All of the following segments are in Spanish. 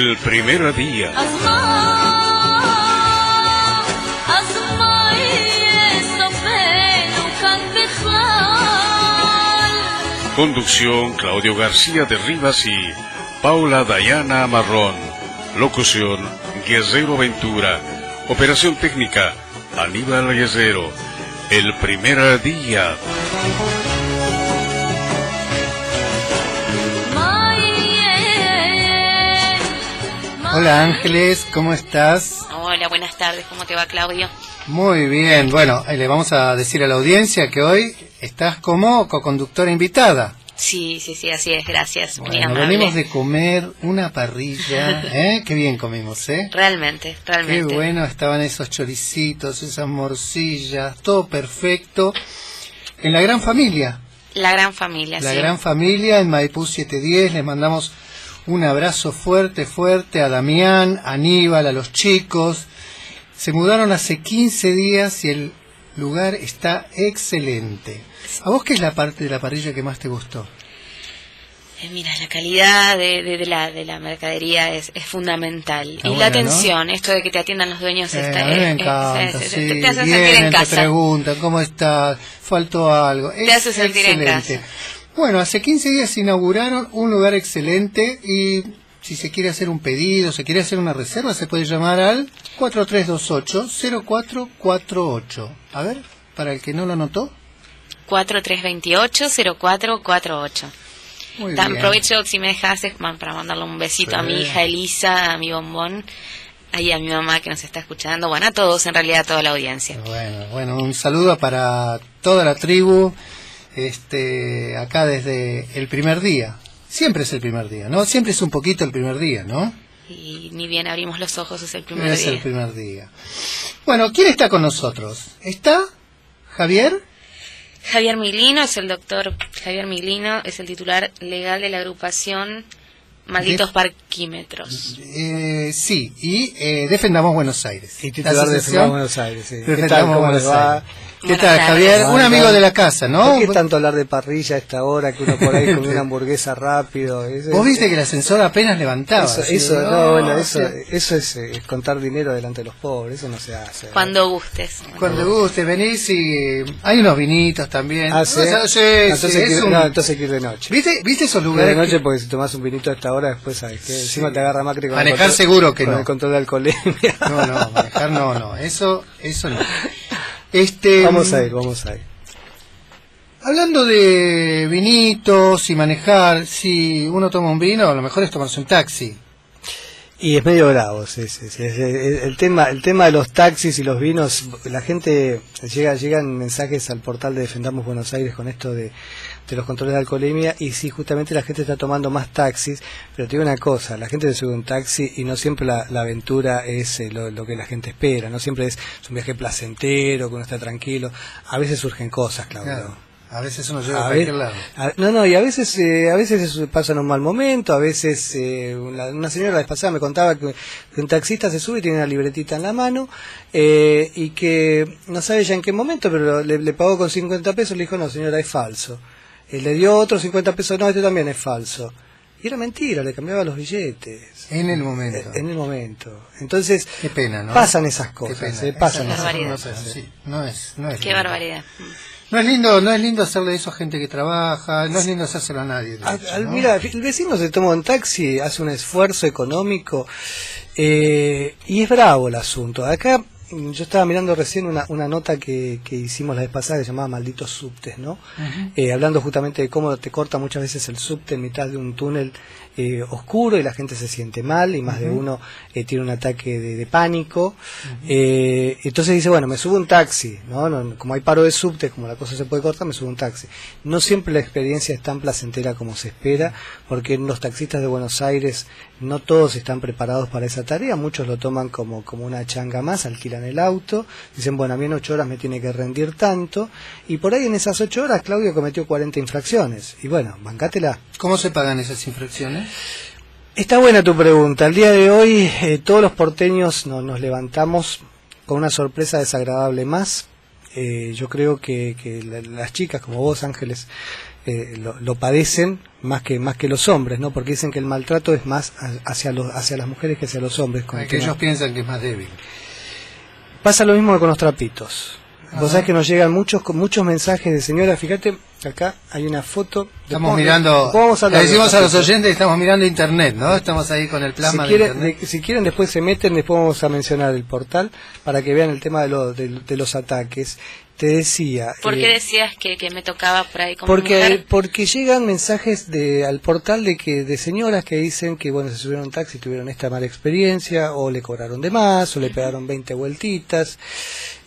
El primer día. Conducción Claudio García de Rivas y Paula Dayana Marrón. Locución Guerrero Ventura. Operación técnica Aníbal Guerrero. El primer día. Hola Ángeles, ¿cómo estás? Hola, buenas tardes, ¿cómo te va Claudio? Muy bien, bueno, eh, le vamos a decir a la audiencia que hoy estás como co-conductora invitada. Sí, sí, sí, así es, gracias. Bueno, venimos de comer una parrilla, ¿eh? Qué bien comimos, ¿eh? Realmente, Qué realmente. bueno estaban esos choricitos, esas morcillas, todo perfecto. En la gran familia, La gran familia, la sí. gran familia en Maipú 710, les mandamos un abrazo fuerte, fuerte a Damián, a Aníbal, a los chicos. Se mudaron hace 15 días y el lugar está excelente. ¿A vos qué es la parte de la parrilla que más te gustó? Eh, mira, la calidad de, de- de la, de la mercadería es, es fundamental. Y la ¿no? atención, esto de que te atiendan los dueños, Eh, está, a mí me es- es- encanta, es- sí, te, te hace sentir vienen, en te casa. preguntan cómo estás, faltó algo. Te hace sentir en excelente. casa. Bueno, hace 15 días inauguraron un lugar excelente y si se quiere hacer un pedido, se quiere hacer una reserva, se puede llamar al 4328-0448. A ver, para el que no lo anotó. 4328-0448. Muy Dan, bien. aprovecho si me dejas para mandarle un besito a mi hija Elisa, a mi bombón, ahí a mi mamá que nos está escuchando, bueno, a todos, en realidad a toda la audiencia. Bueno, bueno, un saludo para toda la tribu, este, acá desde el primer día. Siempre es el primer día, ¿no? Siempre es un poquito el primer día, ¿no? Y ni bien abrimos los ojos, es el primer es día. el primer día. Bueno, ¿quién está con nosotros? ¿Está Javier? Javier Milino es el doctor Javier Milino, es el titular legal de la agrupación Malditos De- Parquímetros. Eh, sí, y eh, Defendamos Buenos Aires. Y La titular de Defendamos Buenos Aires, sí. ¿Qué tal? Defendamos ¿Cómo Buenos? Aires. ¿Qué tal, tardes. Javier? ¿Cómo Un amigo de la casa, ¿no? ¿Por qué tanto hablar de parrilla a esta hora que uno por ahí come una hamburguesa rápido? Eso- Vos viste que el ascensor apenas levantaba. Eso, eso, ¿no? no, bueno, eso, eso es, eh, contar dinero delante de los pobres, eso no se hace. Cuando gustes. Cuando guste, venís y hay unos vinitos también. Ah, ¿sí? O sea, sí, entonces, sí, hay que es ir- un- no, entonces hay que ir de noche. ¿Viste, ¿Viste esos lugares? de noche que- porque si tomás un vinito a esta hora después sabes que encima te agarra Macri con el Manejar control- seguro que con no. el control de alcoholemia. No, no, manejar no, no. Eso, eso no. Este, vamos a ir, vamos a ir. Hablando de vinitos y manejar, si uno toma un vino, lo mejor es tomarse un taxi. Y es medio bravo, sí, sí, sí. El tema, el tema de los taxis y los vinos, la gente llega, llegan mensajes al portal de Defendamos Buenos Aires con esto de, de los controles de alcoholemia y sí, justamente la gente está tomando más taxis, pero te digo una cosa, la gente se sube un taxi y no siempre la, la aventura es eh, lo, que la gente espera, no siempre es, es un viaje placentero, que uno está tranquilo, a veces surgen cosas, Claudio. Claro. A veces uno llega a, cualquier ver, lado. a- no, no, y a veces, eh, a veces eso pasan un mal momento, a veces eh, una, una señora la vez pasada me contaba que, que un taxista se sube y tiene una libretita en la mano eh, y que no sabe ya en qué momento, pero le, le pagó con 50 pesos, le dijo, no señora, es falso. Eh, le dio otros 50 pesos, no, este también es falso. Y era mentira, le cambiaba los billetes. En el momento. Eh, En el momento. Entonces, Qué pena, ¿no? pasan esas Qué cosas, pena. eh, pasan Esas esas barbaridad. cosas. cosas, sí. No es, no es Qué barbaridad. No es lindo, no es lindo hacerle eso a gente que trabaja, no es lindo hacérselo a nadie. hecho, al- ¿no? Mira, el vecino se toma un taxi, hace un esfuerzo económico eh, y es bravo el asunto. Acá mm, yo estaba mirando recién una, una nota que, que hicimos la vez pasada que se llamaba Malditos Subtes, ¿no? Eh, hablando justamente de cómo te corta muchas veces el subte en mitad de un túnel eh, oscuro y la gente se siente mal y más de uno eh, tiene un ataque de, de pánico. Eh, entonces dice, bueno, me subo un taxi, ¿no? No, Como hay paro de subte, como la cosa se puede cortar, me subo un taxi. No siempre la experiencia es tan placentera como se espera, porque los taxistas de Buenos Aires no todos están preparados para esa tarea, muchos lo toman como, como una changa más, alquilan el auto, dicen, bueno, a mí en ocho horas me tiene que rendir tanto, y por ahí en esas ocho horas Claudio cometió 40 infracciones, y bueno, bancátela. ¿Cómo se pagan esas infracciones? Está buena tu pregunta. El día de hoy eh, todos los porteños no- nos levantamos con una sorpresa desagradable más. eh, yo creo que, que la- las chicas como vos, Ángeles, eh, lo, lo padecen más que más que los hombres, ¿no? Porque dicen que el maltrato es más hacia los hacia las mujeres que hacia los hombres. con que ellos piensan que es más débil. Pasa lo mismo que con los trapitos. Ajá. Vos sabés que nos llegan muchos muchos mensajes de señoras. Fíjate, acá hay una foto. Estamos mirando, vamos a le de decimos a los oyentes que estamos mirando internet, ¿no? Estamos ahí con el Si plasma de quieren, internet. de- si quieren después se meten, después vamos a mencionar el portal para que vean el tema de, lo- de- de los ataques. Te decía... ¿Por eh, qué decías que, que me tocaba por ahí como porque mujer? porque llegan mensajes de al portal de que de señoras que dicen que bueno se subieron a un taxi y tuvieron esta mala experiencia o le cobraron de más o le pegaron 20 vueltitas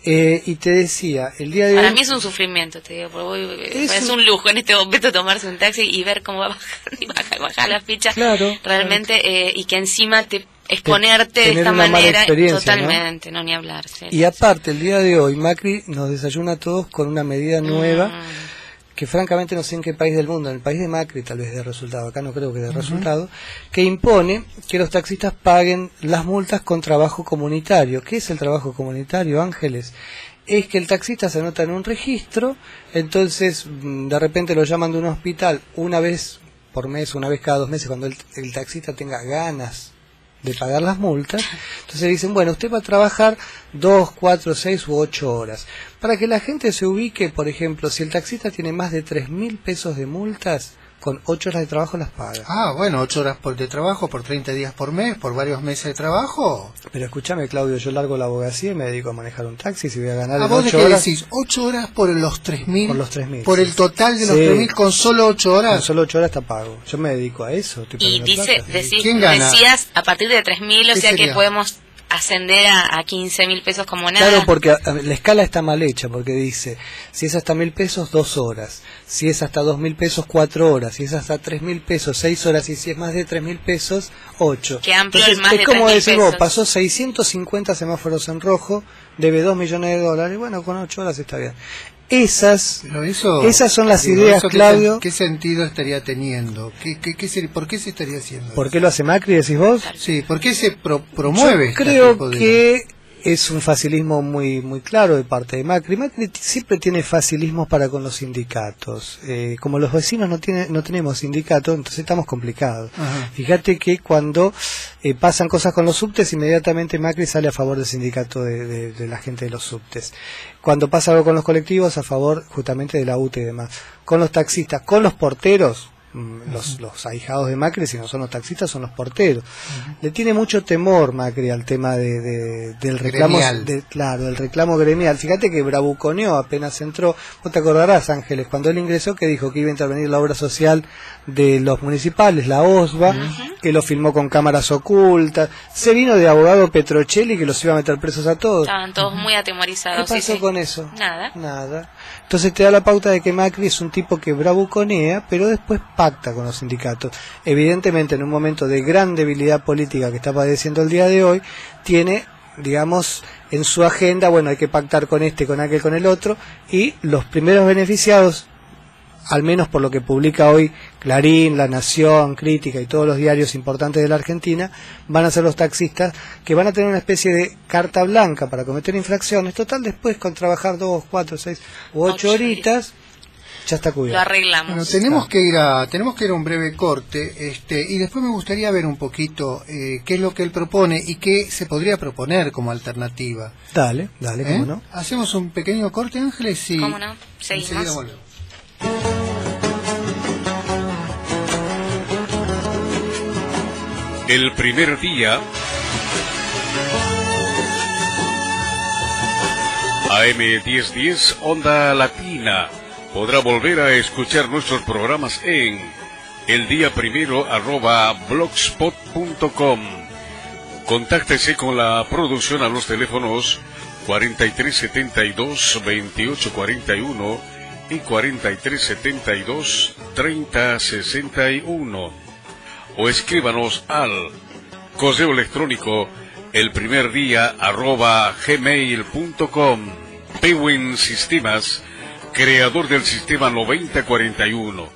Eh, y te decía el día de Para hoy mí es un sufrimiento, te digo, porque voy- Es es, un- un lujo en este momento tomarse un taxi y ver cómo va bajando y bajar, bajar la ficha. Claro, Realmente, eh, y que encima te exponerte de esta manera, totalmente, ¿no? ni hablar. sí, y aparte el día de hoy Macri nos desayuna a todos con una medida nueva Mm. Que francamente no sé en qué país del mundo, en el país de Macri tal vez de resultado, acá no creo que de resultado, que impone que los taxistas paguen las multas con trabajo comunitario. ¿Qué es el trabajo comunitario, Ángeles? Es que el taxista se anota en un registro, entonces mm, de repente lo llaman de un hospital una vez por mes, una vez cada dos meses, cuando el, el taxista tenga ganas de pagar las multas. Entonces dicen, bueno, usted va a trabajar dos, cuatro, seis u ocho horas. Para que la gente se ubique, por ejemplo, si el taxista tiene más de tres mil pesos de multas, con ocho horas de trabajo las paga. Ah, bueno, ocho horas por de trabajo, por 30 días por mes, por varios meses de trabajo. Pero escúchame, Claudio, yo largo la abogacía y me dedico a manejar un taxi. Si voy a ganar ¿A en vos de ocho qué horas, decís? ¿Ocho horas por los 3.000? Por los 3.000, Por sí. el total de los Sí. 3.000 con solo ocho con horas. solo ocho horas está pago. Yo me dedico a eso. estoy Y dice, plata. decí- ¿Quién gana? decías a partir de 3.000, o ¿Qué sea que sería? podemos ascender a, a 15 mil pesos como nada. Claro, porque a- a- la escala está mal hecha, porque dice, si es hasta mil pesos, dos horas, si es hasta dos mil pesos, cuatro horas, si es hasta tres mil pesos, seis horas, y si es más de tres mil pesos, ocho. Qué amplio Entonces, más es de como 3.000 decir, vos, pasó 650 semáforos en rojo, debe dos millones de dólares, bueno, con ocho horas está bien. Esas, Pero eso, Esas son las digo, ideas, ¿eso qué Claudio. ¿Qué, sentido estaría teniendo? ¿Qué, qué, qué ¿Por qué se estaría haciendo? ¿por qué lo hace Macri, decís vos? Sí, ¿por qué se pro- promueve? Yo este creo tipo de- que es un facilismo muy muy claro de parte de Macri. Macri siempre tiene facilismos para con los sindicatos. Eh, como los vecinos no tiene, no tenemos sindicato, entonces estamos complicados. Ajá. Fíjate que cuando eh, pasan cosas con los subtes, inmediatamente Macri sale a favor del sindicato de, de- de la gente de los subtes. Cuando pasa algo con los colectivos, a favor justamente de la UTE y demás. Con los taxistas, con los porteros, los, los ahijados de Macri, si no son los taxistas, son los porteros. Le tiene mucho temor Macri al tema de, de- del reclamo, Gremial. de- claro, del reclamo gremial. Fíjate que bravuconeó apenas entró. Vos te acordarás, Ángeles, cuando él ingresó que dijo que iba a intervenir la obra social de los municipales, la OSBA, que lo filmó con cámaras ocultas. Se vino de abogado Petrocelli que los iba a meter presos a todos. Estaban todos muy ¿Qué atemorizados. sí, pasó sí. con eso? Nada. Nada. Entonces te da la pauta de que Macri es un tipo que bravuconea, pero después pacta con los sindicatos. Evidentemente, en un momento de gran debilidad política que está padeciendo el día de hoy, tiene, digamos, en su agenda, bueno, hay que pactar con este, con aquel, con el otro, y los primeros beneficiados, al menos por lo que publica hoy Clarín, La Nación, Crítica y todos los diarios importantes de la Argentina, van a ser los taxistas que van a tener una especie de carta blanca para cometer infracciones. Total, después con trabajar dos, cuatro, seis u ocho Ocho horitas, ya está Lo cubierto. arreglamos. Bueno, tenemos que ir a tenemos que ir a un breve corte, este, y después me gustaría ver un poquito eh, qué es lo que él propone y qué se podría proponer como alternativa. Dale, dale, ¿eh? cómo no. Hacemos un pequeño corte, Ángeles, y ¿Cómo no? Seguimos. El primer día AM 1010 Onda Latina podrá volver a escuchar nuestros programas en el día primero arroba blogspot.com. Contáctese con la producción a los teléfonos 4372 2841 y 4372 3061 o escríbanos al correo electrónico el primer día arroba gmail.com Pewin Sistemas, creador del sistema 9041.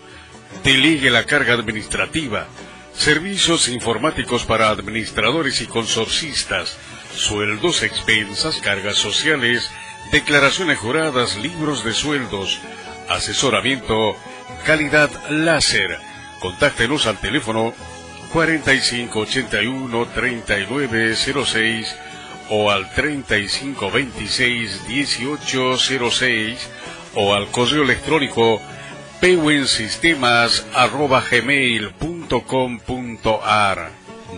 Delegue la carga administrativa. Servicios informáticos para administradores y consorcistas. Sueldos, expensas, cargas sociales, declaraciones juradas, libros de sueldos, asesoramiento, calidad láser. Contáctenos al teléfono 4581-3906 o al 3526-1806 o al correo electrónico pewensistemas.gmail.com.ar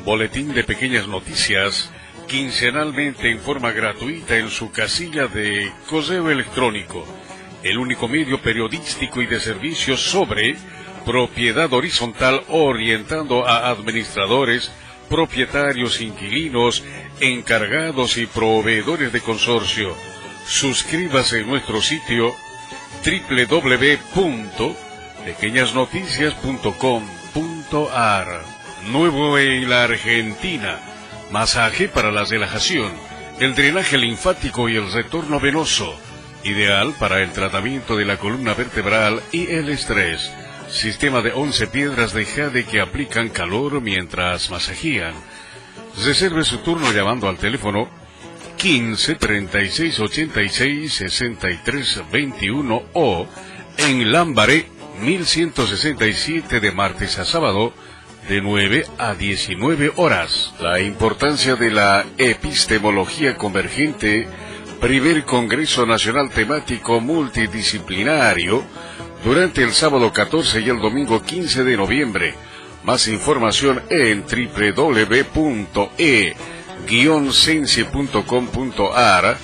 Boletín de pequeñas noticias quincenalmente en forma gratuita en su casilla de correo electrónico, el único medio periodístico y de servicios sobre propiedad horizontal orientando a administradores, propietarios, inquilinos, encargados y proveedores de consorcio. Suscríbase en nuestro sitio www.pequeñasnoticias.com.ar Nuevo en la Argentina. Masaje para la relajación, el drenaje linfático y el retorno venoso. Ideal para el tratamiento de la columna vertebral y el estrés. Sistema de 11 piedras de jade que aplican calor mientras masajían. Reserve su turno llamando al teléfono 15 36 86 63 21 o en Lambaré 1167 de martes a sábado de 9 a 19 horas. La importancia de la epistemología convergente, primer Congreso Nacional Temático Multidisciplinario, durante el sábado 14 y el domingo 15 de noviembre. Más información en www.e-sense.com.ar.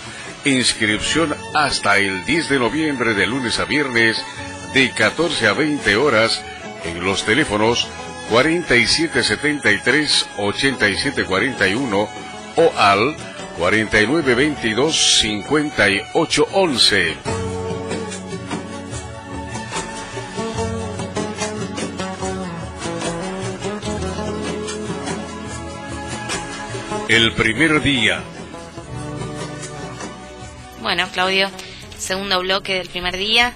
Inscripción hasta el 10 de noviembre de lunes a viernes de 14 a 20 horas en los teléfonos 4773 8741 o al 4922 5811. El primer día. Bueno, Claudio, segundo bloque del primer día.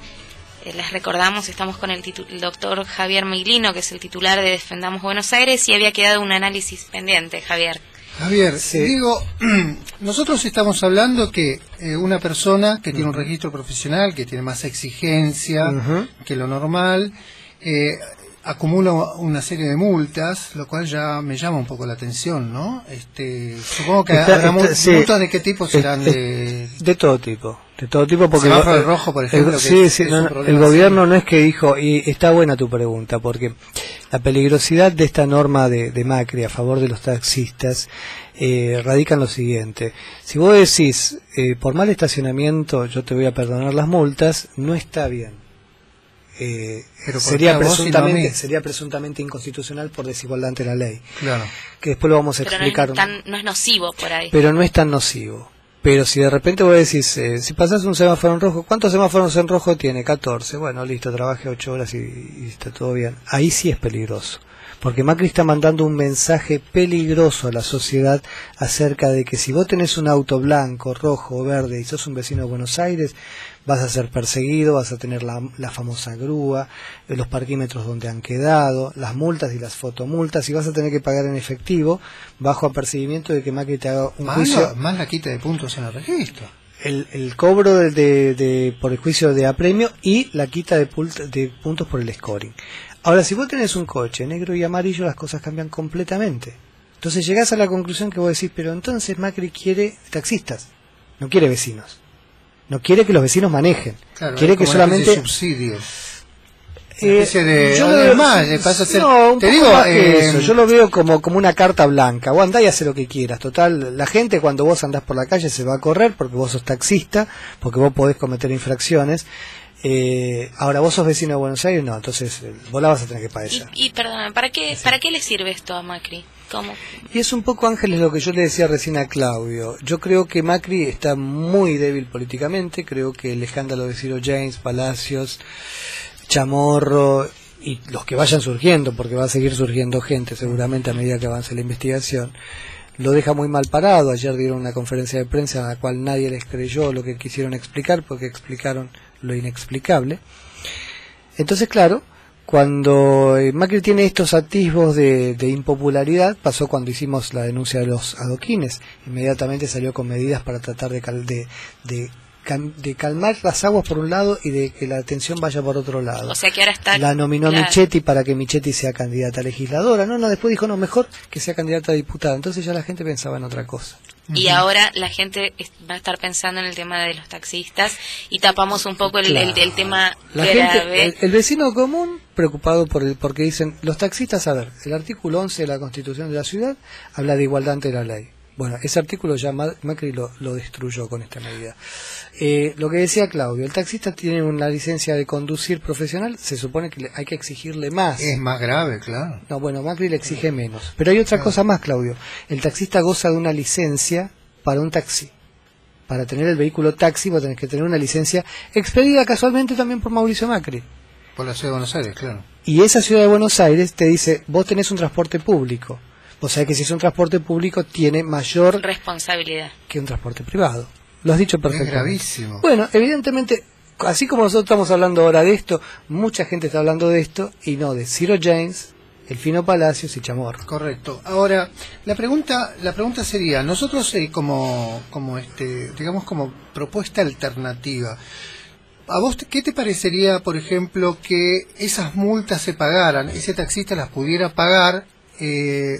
Eh, les recordamos, estamos con el, el, doctor Javier Miglino, que es el titular de Defendamos Buenos Aires, y había quedado un análisis pendiente, Javier. Javier, sí. digo, nosotros estamos hablando que eh, una persona que tiene un registro profesional, que tiene más exigencia uh -huh. que lo normal, eh, acumula una serie de multas, lo cual ya me llama un poco la atención, ¿no? Este, supongo que Está- habrá mu- está- sí. multas de qué tipo serán Es- de... de todo tipo de todo tipo porque el- rojo, por ejemplo, sí, es- sí, es no, un no, problema el gobierno no es que dijo y está buena tu pregunta porque la peligrosidad de esta norma de, de Macri a favor de los taxistas eh, radica en lo siguiente si vos decís eh, por mal estacionamiento yo te voy a perdonar las multas no está bien Eh, Pero ¿por qué sería presuntamente sería presuntamente inconstitucional por desigualdad ante la ley Claro. que después lo vamos a Pero no explicar es, tan- no es nocivo por ahí. pero no es tan nocivo. Pero si de repente vos decís, eh, si pasás un semáforo en rojo, ¿cuántos semáforos en rojo tiene? 14. Bueno, listo, trabaje 8 horas y, y está todo bien. Ahí sí es peligroso. Porque Macri está mandando un mensaje peligroso a la sociedad acerca de que si vos tenés un auto blanco, rojo o verde y sos un vecino de Buenos Aires, vas a ser perseguido, vas a tener la, la famosa grúa, eh, los parquímetros donde han quedado, las multas y las fotomultas y vas a tener que pagar en efectivo bajo apercibimiento de que Macri te haga un Más, juicio la- más la quita de puntos en el registro. el, el cobro de, de- de- por el juicio de apremio y la quita de puntos por el scoring. Ahora, si vos tenés un coche negro y amarillo, las cosas cambian completamente. Entonces llegás a la conclusión que vos decís, pero entonces Macri quiere taxistas, no quiere vecinos. No quiere que los vecinos manejen. Claro, quiere que solamente... de subsidio. Eh, de- yo lo veo- le pasa a ser- no, un te digo, eh, eso. yo lo veo como, como una carta blanca. Vos andá y hace lo que quieras. Total, la gente cuando vos andás por la calle se va a correr porque vos sos taxista, porque vos podés cometer infracciones. Eh, ahora, vos sos vecino de Buenos Aires, no, entonces eh, vos la vas a tener que Y, padecer. y perdóname, ¿para qué, ¿para qué le sirve esto a Macri? ¿Cómo? Y es un poco, Ángeles, lo que yo le decía recién a Claudio. Yo creo que Macri está muy débil políticamente. Creo que el escándalo de Ciro James, Palacios, Chamorro y los que vayan surgiendo, porque va a seguir surgiendo gente seguramente a medida que avance la investigación, lo deja muy mal parado. Ayer dieron una conferencia de prensa a la cual nadie les creyó lo que quisieron explicar, porque explicaron lo inexplicable. Entonces, claro, cuando eh, Macri tiene estos atisbos de, de impopularidad, pasó cuando hicimos la denuncia de los adoquines. Inmediatamente salió con medidas para tratar de, de, de de calmar las aguas por un lado y de que la atención vaya por otro lado. O sea que ahora está... la nominó claro. Michetti para que Michetti sea candidata a legisladora. No, no, después dijo, no, mejor que sea candidata a diputada. Entonces ya la gente pensaba en otra cosa. Y ahora la gente va a estar pensando en el tema de los taxistas y tapamos un poco el, el- el tema La gente, el, el vecino común preocupado por el, porque dicen, los taxistas, a ver, el artículo 11 de la Constitución de la ciudad habla de igualdad ante la ley. Bueno, ese artículo ya Ma- Macri lo, lo destruyó con esta medida. Eh, lo que decía Claudio, el taxista tiene una licencia de conducir profesional, se supone que le- hay que exigirle más. Es más grave, claro. No, bueno, Macri le exige menos. Pero hay otra cosa más, Claudio. El taxista goza de una licencia para un taxi. Para tener el vehículo taxi, vos tenés que tener una licencia expedida casualmente también por Mauricio Macri. Por la ciudad de Buenos Aires, claro. Y esa ciudad de Buenos Aires te dice, vos tenés un transporte público. O sea que si es un transporte público tiene mayor Responsabilidad. que un transporte privado. Lo has dicho Es perfectamente. gravísimo. Bueno, evidentemente, así como nosotros estamos hablando ahora de esto, mucha gente está hablando de esto y no de Ciro James, El Fino Palacios y Chamorro. Correcto. Ahora, la pregunta, la pregunta sería, nosotros eh, como, como este, digamos como propuesta alternativa, ¿a vos qué te parecería, por ejemplo, que esas multas se pagaran, ese taxista las pudiera pagar, eh,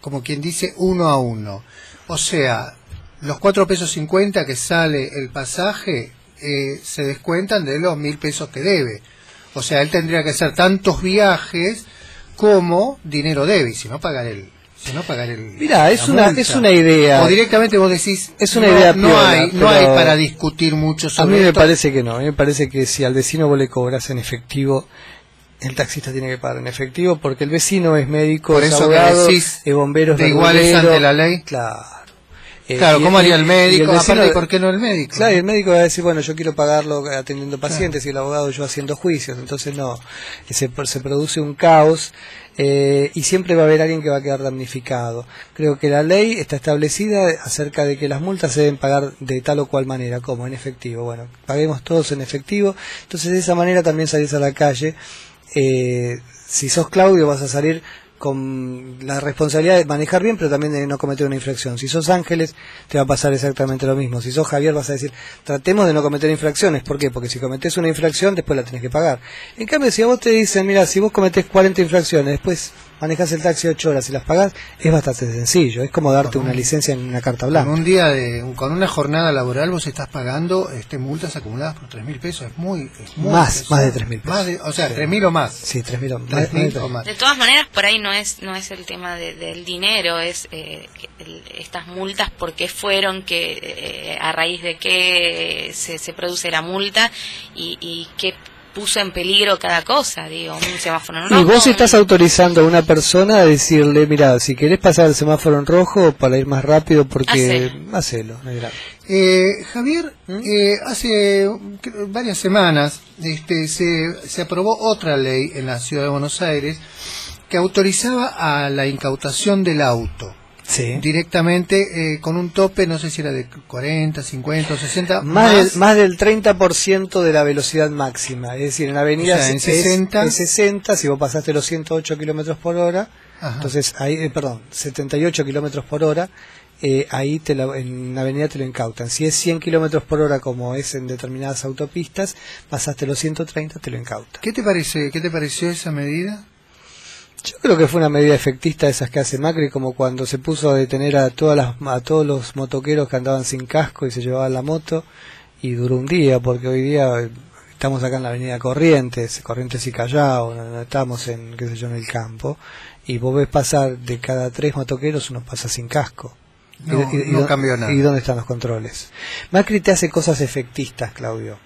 como quien dice, uno a uno? O sea, los cuatro pesos cincuenta que sale el pasaje eh, se descuentan de los mil pesos que debe. O sea, él tendría que hacer tantos viajes como dinero debe, si no pagar el, si no pagar el. Mirá, es una- multa. es una idea. O directamente vos decís. Es una no, idea No piola, hay, no hay para discutir mucho A sobre mí me esto. parece que no, a mí me parece que si al vecino vos le cobras en efectivo, el taxista tiene que pagar en efectivo porque el vecino es médico, Por es eso que abogado, decís es bombero, es de iguales ante la ley. Claro. Eh, Claro, ¿cómo haría el médico? vecino- Aparte, ¿por qué no el médico? Claro, y el médico va a decir, bueno, yo quiero pagarlo atendiendo pacientes y el abogado yo haciendo juicios, entonces no, se, se produce un caos eh, y siempre va a haber alguien que va a quedar damnificado. Creo que la ley está establecida acerca de que las multas se deben pagar de tal o cual manera, como en efectivo. Bueno, paguemos todos en efectivo, entonces de esa manera también salís a la calle. Eh, si sos Claudio vas a salir con la responsabilidad de manejar bien, pero también de no cometer una infracción. Si sos Ángeles, te va a pasar exactamente lo mismo. Si sos Javier, vas a decir, tratemos de no cometer infracciones. ¿Por qué? Porque si cometés una infracción, después la tenés que pagar. En cambio, si a vos te dicen, mira, si vos cometés 40 infracciones, después manejás el taxi 8 horas y las pagás, es bastante sencillo. Es como darte una licencia en una carta Con blanca. un día de, con una jornada laboral vos estás pagando este multas acumuladas por tres mil pesos. Es muy, es muy Más, pesado. más de 3.000 Más de- o sea, tres mil o más. Sí, 3.000 o más. Tres mil más- o más. De todas maneras, por ahí no es no es el tema de- del dinero, es eh, el- estas multas, por qué fueron, que eh, a raíz de qué se, se produce la multa y, y qué puso en peligro cada cosa, digo, un semáforo en Y rojo, vos estás un- autorizando a una persona a decirle, mira, si querés pasar el semáforo en rojo para ir más rápido, porque Hacelo. hacelo. no. Eh, Javier, ¿Mm? eh, hace varias semanas este, se, se aprobó otra ley en la ciudad de Buenos Aires que autorizaba a la incautación del auto Sí. directamente eh, con un tope, no sé si era de 40, 50 o 60, Más, del, más del 30% de la velocidad máxima. Es decir, en la avenida O sea, en es, 60. es 60, si vos pasaste los 108 kilómetros por hora, Ajá. entonces ahí, eh, perdón, 78 kilómetros por hora, eh, ahí te la- en la avenida te lo incautan. Si es 100 kilómetros por hora, como es en determinadas autopistas, pasaste los 130, te lo incautan. ¿Qué te parece? ¿Qué te pareció esa medida? Yo creo que fue una medida efectista de esas que hace Macri, como cuando se puso a detener a todas las, a todos los motoqueros que andaban sin casco y se llevaban la moto, y duró un día, porque hoy día eh, estamos acá en la avenida Corrientes, Corrientes y Callao, no, estamos en, qué sé yo, en el campo, y vos ves pasar de cada tres motoqueros, uno pasa sin casco. Y- No, y- y no dó- cambió nada. ¿Y dónde están los controles? Macri te hace cosas efectistas, Claudio.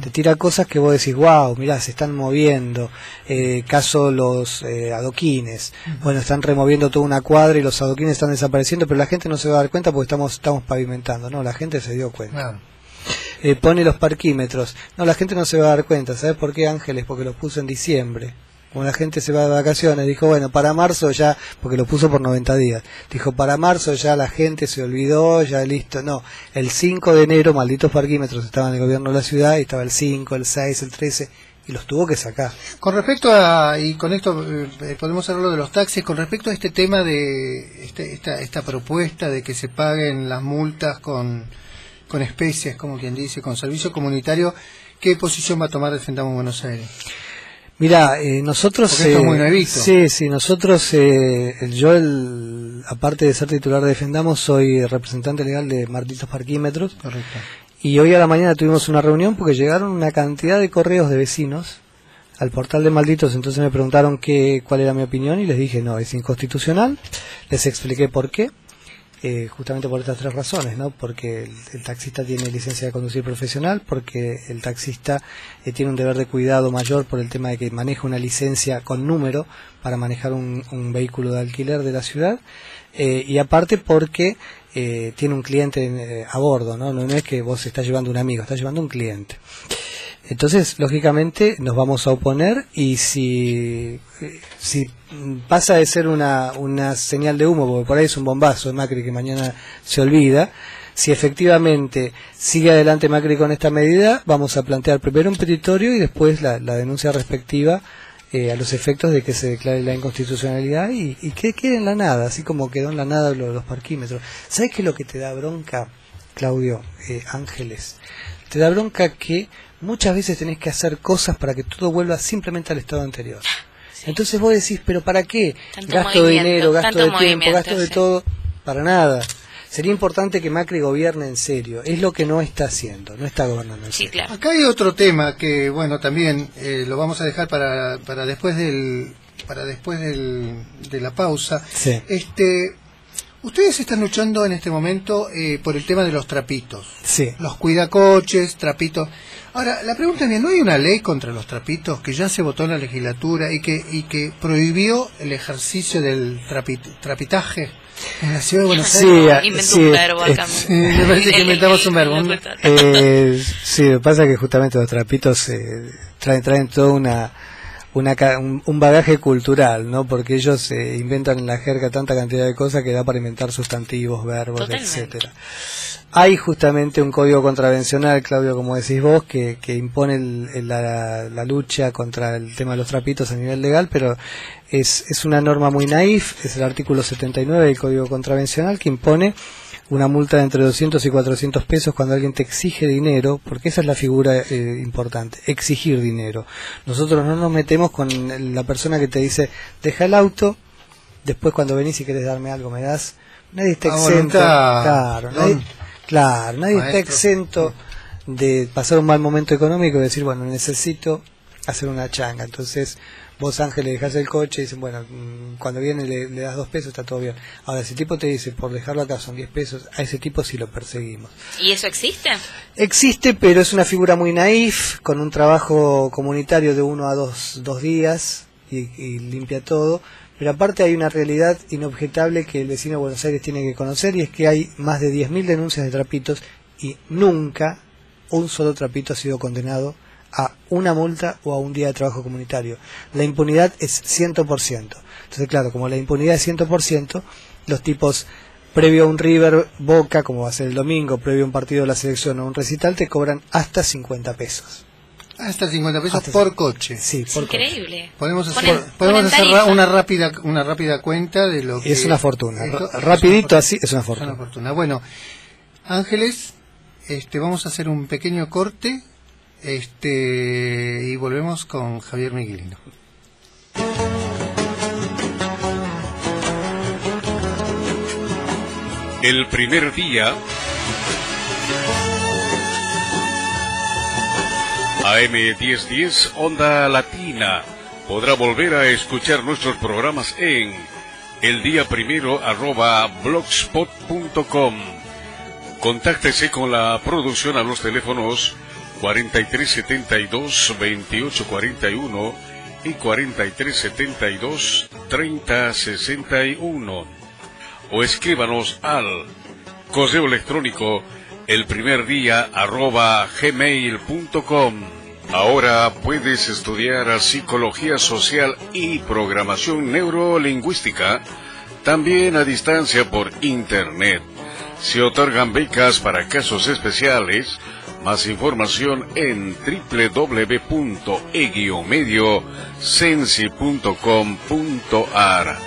Te tira cosas que vos decís, wow, mirá, se están moviendo. Eh, caso los eh, adoquines. Bueno, están removiendo toda una cuadra y los adoquines están desapareciendo, pero la gente no se va a dar cuenta porque estamos, estamos pavimentando. No, la gente se dio cuenta. Claro. Eh, pone los parquímetros. No, la gente no se va a dar cuenta. ¿Sabes por qué, Ángeles? Porque los puso en diciembre. Como la gente se va de vacaciones, dijo, bueno, para marzo ya, porque lo puso por 90 días, dijo, para marzo ya la gente se olvidó, ya listo. No, el 5 de enero, malditos parquímetros estaban en el gobierno de la ciudad, estaba el 5, el 6, el 13, y los tuvo que sacar. Con respecto a, y con esto eh, podemos hablar de los taxis, con respecto a este tema de este- esta, esta propuesta de que se paguen las multas con, con especies, como quien dice, con servicio comunitario, ¿qué posición va a tomar Defendamos Buenos Aires? Mira, eh, nosotros... Porque esto es muy eh, nuevito. Sí, sí, nosotros, eh, yo, el- aparte de ser titular de Defendamos, soy representante legal de Malditos Parquímetros. Correcto. Y hoy a la mañana tuvimos una reunión porque llegaron una cantidad de correos de vecinos al portal de Malditos, entonces me preguntaron qué, cuál era mi opinión y les dije, no, es inconstitucional. Les expliqué por qué. Eh, justamente por estas tres razones, ¿no? Porque el, taxista tiene licencia de conducir profesional, porque el taxista eh, tiene un deber de cuidado mayor por el tema de que maneja una licencia con número para manejar un, un vehículo de alquiler de la ciudad, eh, y aparte porque eh, tiene un cliente eh, a bordo, ¿no? ¿no? No es que vos estás llevando un amigo, estás llevando un cliente. Entonces, lógicamente, nos vamos a oponer y si, pasa de ser una, una señal de humo, porque por ahí es un bombazo de Macri que mañana se olvida, si efectivamente sigue adelante Macri con esta medida, vamos a plantear primero un petitorio y después la, denuncia respectiva eh, a los efectos de que se declare la inconstitucionalidad y, y que quede en la nada, así como quedó en la nada los parquímetros. ¿Sabes qué es lo que te da bronca, Claudio eh, Ángeles? Te da bronca que muchas veces tenés que hacer cosas para que todo vuelva simplemente al estado anterior. Entonces vos decís, pero ¿para qué? Tanto gasto de dinero, gasto de tiempo, gasto de sí. todo, para nada. Sería importante que Macri gobierne en serio. Es lo que no está haciendo, no está gobernando en Sí, serio. claro. Acá hay otro tema que, bueno, también eh, lo vamos a dejar para, para después del para después del, de la pausa. Sí. Este, ustedes están luchando en este momento eh, por el tema de los trapitos, Sí. los cuidacoches, trapitos. Ahora, la pregunta es bien, ¿no hay una ley contra los trapitos que ya se votó en la legislatura y que y que prohibió el ejercicio del trapi- trapitaje en la ciudad de Buenos Sí, Aires? ah, Inventó sí, un verbo eh, acá. sí, me parece que inventamos un verbo, Eh, sí, lo que pasa es que justamente los trapitos eh, traen, traen toda una, una un, un bagaje cultural, ¿no? Porque ellos eh, inventan en la jerga tanta cantidad de cosas que da para inventar sustantivos, verbos, Totalmente. etcétera. Hay justamente un código contravencional, Claudio, como decís vos, que, que impone el- el- la, la lucha contra el tema de los trapitos a nivel legal, pero es, es una norma muy naif, es el artículo 79 del código contravencional que impone una multa de entre 200 y 400 pesos cuando alguien te exige dinero, porque esa es la figura eh, importante, exigir dinero. Nosotros no nos metemos con la persona que te dice, deja el auto, después cuando venís y querés darme algo me das. Nadie está A exento. Claro, ¿no? nadie, claro, nadie está exento de pasar un mal momento económico y decir, bueno, necesito hacer una changa. Entonces, vos Ángel le dejás el coche y dicen, bueno, mm, cuando viene le, le das dos pesos, está todo bien. Ahora, si el tipo te dice, por dejarlo acá son 10 pesos, a ese tipo sí lo perseguimos. ¿Y eso existe? Existe, pero es una figura muy naif, con un trabajo comunitario de uno a dos, dos días y, y limpia todo. Pero aparte hay una realidad inobjetable que el vecino de Buenos Aires tiene que conocer y es que hay más de 10.000 denuncias de trapitos y nunca un solo trapito ha sido condenado una multa o a un día de trabajo comunitario. La impunidad es 100%. Entonces, claro, como la impunidad es 100%, los tipos previo a un River Boca, como va a ser el domingo, previo a un partido de la selección o un recital, te cobran hasta 50 pesos. Hasta 50 pesos Hasta por coche. Sí, Es por coche. increíble. Podemos hacer, Ponen- podemos ponen hacer tarifa. ra- una rápida una rápida cuenta de lo que Es una fortuna. Esto- Rapidito es así, es una una fortuna. fortuna. Bueno, Ángeles, este vamos a hacer un pequeño corte este y volvemos con Javier Miguelino. El primer día AM 1010 Onda Latina podrá volver a escuchar nuestros programas en el día primero arroba blogspot.com. Contáctese con la producción a los teléfonos 4372 2841 y 4372 3061 o escríbanos al correo electrónico el primer día arroba gmail.com. Ahora puedes estudiar psicología social y programación neurolingüística también a distancia por internet. Se otorgan becas para casos especiales. Más información en www.e-mediosensi.com.ar.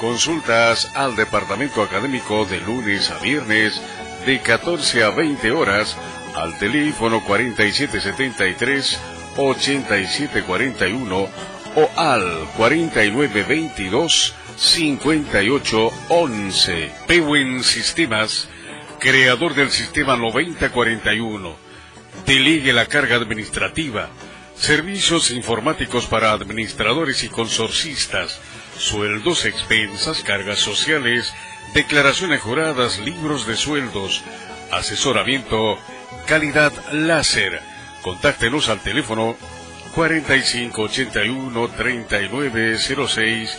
Consultas al departamento académico de lunes a viernes de 14 a 20 horas al teléfono 4773 8741 o al 4922 5811. Pewin Sistemas, creador del sistema 9041. Delegue la carga administrativa. Servicios informáticos para administradores y consorcistas. Sueldos, expensas, cargas sociales, declaraciones juradas, libros de sueldos, asesoramiento, calidad láser. Contáctenos al teléfono 4581-3906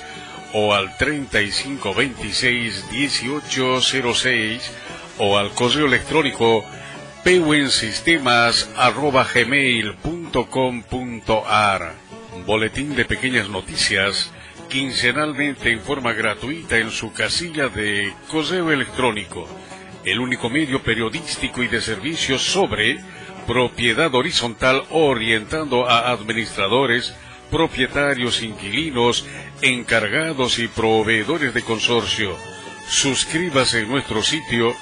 o al 3526-1806 o al correo electrónico pewensistemas.gmail.com.ar Boletín de pequeñas noticias quincenalmente en forma gratuita en su casilla de correo electrónico, el único medio periodístico y de servicios sobre propiedad horizontal orientando a administradores, propietarios, inquilinos, encargados y proveedores de consorcio. Suscríbase en nuestro sitio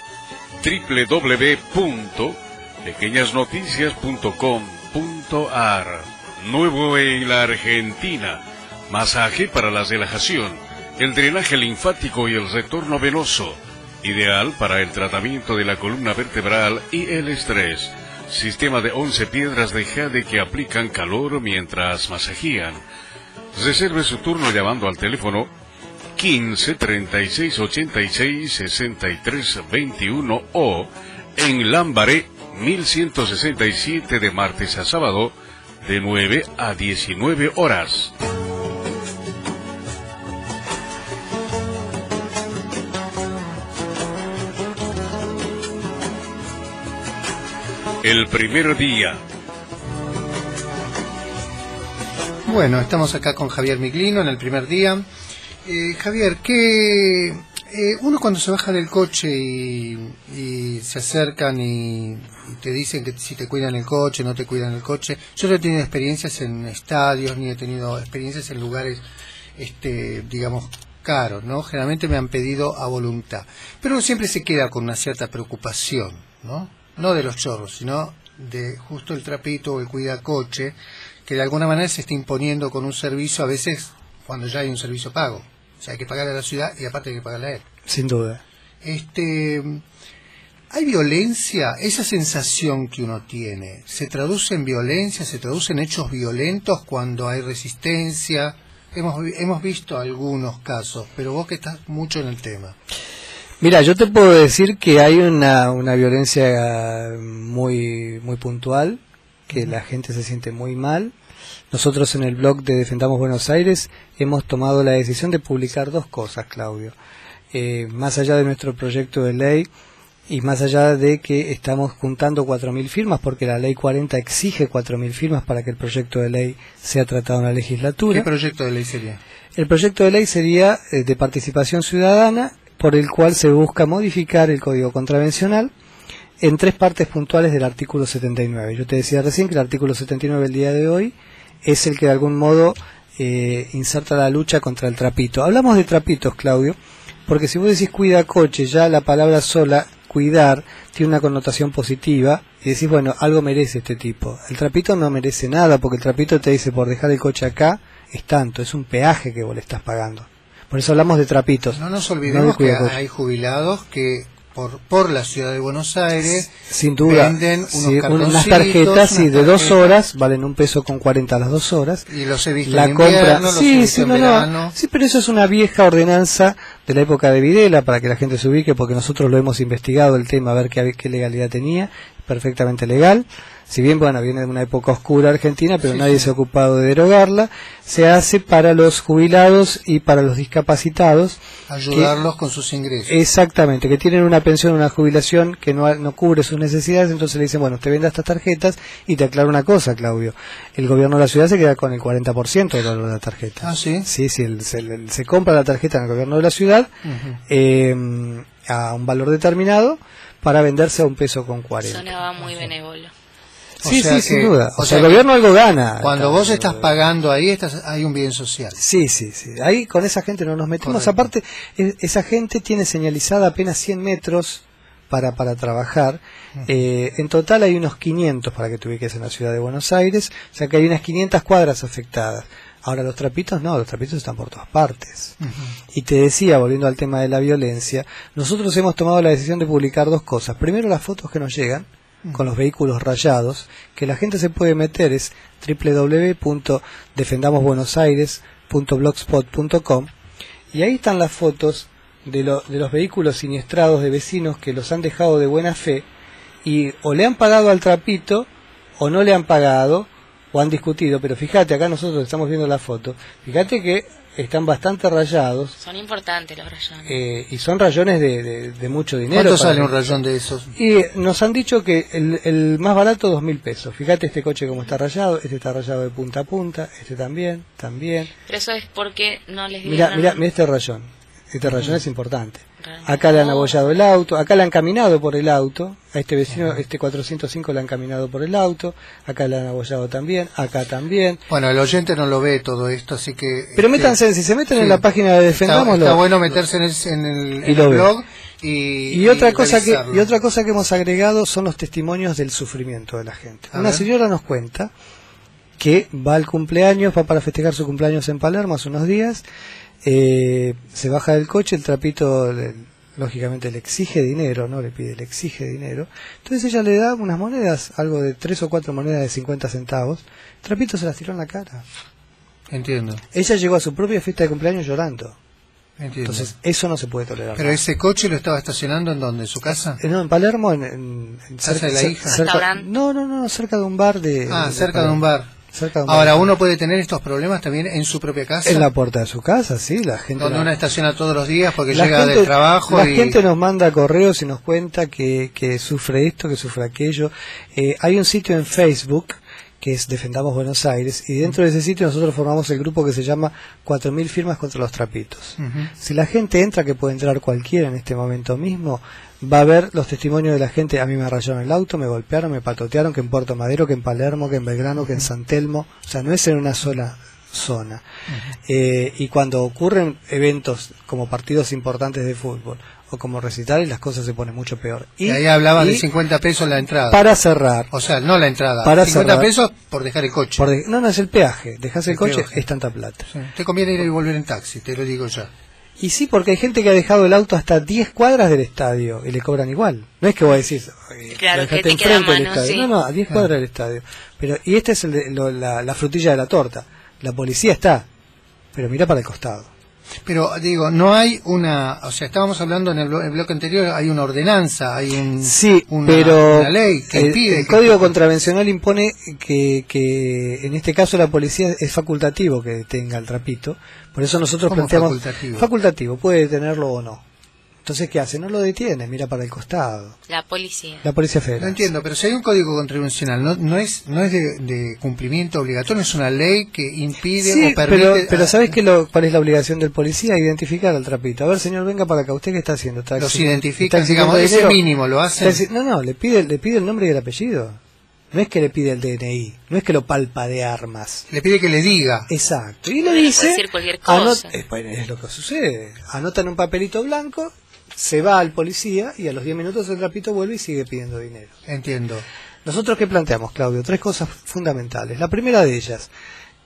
www.pequeñasnoticias.com.ar Nuevo en la Argentina. Masaje para la relajación, el drenaje linfático y el retorno venoso. Ideal para el tratamiento de la columna vertebral y el estrés sistema de 11 piedras de jade que aplican calor mientras masajían. Reserve su turno llamando al teléfono 15 36 86 63 21 o en Lambaré 1167 de martes a sábado de 9 a 19 horas. El primer día. Bueno, estamos acá con Javier Miglino en el primer día. Eh, Javier, que eh, uno cuando se baja del coche y, se acercan y, te dicen que si te cuidan el coche, no te cuidan el coche. Yo no he tenido experiencias en estadios ni he tenido experiencias en lugares, este, digamos, caros, ¿no? Generalmente me han pedido a voluntad. Pero siempre se queda con una cierta preocupación, ¿no? no de los chorros, sino de justo el trapito o el cuidacoche, que de alguna manera se está imponiendo con un servicio a veces cuando ya hay un servicio pago. Sea, hay que pagarle a la ciudad y aparte hay que pagarle a él. Sin duda. Este, hay violencia, esa sensación que uno tiene, ¿se traduce en violencia, se traduce en hechos violentos cuando hay resistencia? Hemos, hemos visto algunos casos, pero vos que estás mucho en el tema. Mira, yo te puedo decir que hay una, una violencia muy, muy puntual, que la gente se siente muy mal. Nosotros en el blog de Defendamos Buenos Aires hemos tomado la decisión de publicar dos cosas, Claudio. Eh, más allá de nuestro proyecto de ley y más allá de que estamos juntando 4.000 firmas, porque la ley 40 exige 4.000 firmas para que el proyecto de ley sea tratado en la legislatura. ¿Qué proyecto de ley sería? El proyecto de ley sería eh, de participación ciudadana por el cual se busca modificar el código contravencional en tres partes puntuales del artículo 79. Yo te decía recién que el artículo 79 el día de hoy es el que de algún modo eh, inserta la lucha contra el trapito. Hablamos de trapitos, Claudio, porque si vos decís cuida coche, ya la palabra sola, cuidar, tiene una connotación positiva y decís, bueno, algo merece este tipo. El trapito no merece nada porque el trapito te dice por dejar el coche acá es tanto, es un peaje que vos le estás pagando. Por eso hablamos de trapitos. No nos olvidemos que hay jubilados que por, por la ciudad de Buenos Aires sin duda. venden unas tarjetas y de dos horas valen un peso con cuarenta las dos horas. Y los he visto la compra sí sí no, sí pero eso es una vieja ordenanza de la época de Videla para que la gente se ubique porque nosotros lo hemos investigado el tema a ver qué, qué legalidad tenía perfectamente legal si bien bueno viene de una época oscura argentina, pero nadie se ha ocupado de derogarla, se hace para los jubilados y para los discapacitados. Ayudarlos con sus ingresos. Exactamente, que tienen una pensión, una jubilación que no, no cubre sus necesidades, entonces le dicen, bueno, te venda estas tarjetas y te aclaro una cosa, Claudio, el gobierno de la ciudad se queda con el 40% del valor de la tarjeta. Ah, sí. Sí, sí, se, compra la tarjeta en el gobierno de la ciudad eh, a un valor determinado para venderse a un peso con 40. Sonaba muy benévolo. Sí, sí, sin duda. O, sea, el gobierno algo gana. Cuando vos estás pagando ahí, estás, hay un bien social. Sí, sí, sí. Ahí con esa gente no nos metemos. Aparte, esa gente tiene señalizada apenas 100 metros para, para trabajar. Eh, en total hay unos 500 para que te ubiques en la ciudad de Buenos Aires, o sea que hay unas 500 cuadras afectadas. Ahora los trapitos no, los trapitos están por todas partes. Y te decía, volviendo al tema de la violencia, nosotros hemos tomado la decisión de publicar dos cosas. Primero las fotos que nos llegan con los vehículos rayados, que la gente se puede meter es www.defendamosbuenosaires.blogspot.com y ahí están las fotos de, lo- de los vehículos siniestrados de vecinos que los han dejado de buena fe y o le han pagado al trapito o no le han pagado o han discutido, pero fíjate, acá nosotros estamos viendo la foto, fíjate que están bastante rayados Son importantes los rayones. eh, y son rayones de, de- de mucho dinero. ¿Cuánto sale un rayón de esos? y nos han dicho que el, el más barato dos mil pesos. Fíjate este coche como está rayado, este está rayado de punta a punta, este también, también. Pero eso es porque no les Mira, dieron... mira, mira este rayón. Este rayón es importante. Realmente. Acá le han abollado el auto, acá le han caminado por el auto, a este vecino, este 405 le han caminado por el auto, acá le han abollado también, acá también. Bueno, el oyente no lo ve todo esto, así que... Pero este, métanse, si se meten en la página de Defendámoslo, está bueno meterse en el, en el, Y en lo el ve. blog y, Y otra cosa que y otra cosa que hemos agregado son los testimonios del sufrimiento de la gente. A Una ver. señora nos cuenta que va al cumpleaños, va para festejar su cumpleaños en Palermo hace unos días, eh, se baja del coche, el trapito le- lógicamente le exige dinero, no le pide, le exige dinero. Entonces ella le da unas monedas, algo de tres o cuatro monedas de 50 centavos. El trapito se las tiró en la cara. Entiendo, Ella llegó a su propia fiesta de cumpleaños llorando. entiendo. Entonces eso no se puede tolerar. Pero ese coche lo estaba estacionando en donde, en su casa. Eh, No, en Palermo, en, en- en ¿Casa de la hija? cerca- ¿Restaurante? no, no, no, cerca de un bar de. Ah, cerca de un bar. Cerca Ahora, uno puede tener estos problemas también en su propia casa. En la puerta de su casa, sí, la gente. donde la- uno estaciona todos los días porque la llega gente- del trabajo La y... gente nos manda correos y nos cuenta que, que sufre esto, que sufre aquello. Eh, hay un sitio en Facebook que es Defendamos Buenos Aires y dentro de ese sitio nosotros formamos el grupo que se llama 4.000 firmas contra los trapitos. Si la gente entra, que puede entrar cualquiera en este momento mismo, va a ver los testimonios de la gente. A mí me rayaron el auto, me golpearon, me patotearon, que en Puerto Madero, que en Palermo, que en Belgrano, que en San Telmo. O sea, no es en una sola zona. Eh, y cuando ocurren eventos como partidos importantes de fútbol o como recitales, las cosas se ponen mucho peor. Y ahí hablaban y de 50 pesos la entrada. Para cerrar, O sea, no la entrada. Para 50 cerrar. pesos por dejar el coche. por de- no, no es el peaje, dejas el El coche, peaje. es tanta plata. Sí. Te conviene ir y volver en taxi, te lo digo ya. Y sí, porque hay gente que ha dejado el auto hasta 10 cuadras del estadio y le cobran igual. No es que vos decís, "Oye, Claro, que te queda mano, estadio. sí. No, no, a 10 cuadras del estadio. Pero Y esta es el de- lo- la, la frutilla de la torta. La policía está, pero mira para el costado. Pero digo, no hay una, o sea, estábamos hablando en el, blo- el bloque anterior, hay una ordenanza, hay un, Sí, una, pero una ley que el, impide. el que- código contravencional impone que, que en este caso la policía es facultativo que detenga el trapito. Por eso nosotros ¿Cómo planteamos facultativo? facultativo, puede detenerlo o no. Entonces, ¿qué hace? No lo detiene, mira para el costado. La policía. La policía No federal. entiendo, pero si hay un código contravencional, no, no es, no es de, de cumplimiento obligatorio, es una ley que impide Sí, o permite. pero, pero ¿sabes qué lo, cuál es la obligación del policía? Identificar al trapito. A ver, señor, venga para acá. ¿Usted qué está haciendo? ¿Está Los exigiendo digamos, ese mínimo lo hacen. Está No, no, le pide, le pide el nombre y el apellido. No es que le pide el DNI, no es que lo palpa de armas. Le pide que le diga. Exacto. Y le Puede dice... decir cualquier cosa. eh, bueno, es lo que sucede. Anotan un papelito blanco, se va al policía y a los 10 minutos el trapito vuelve y sigue pidiendo dinero. Entiendo. Nosotros qué planteamos, Claudio? Tres cosas fundamentales. La primera de ellas,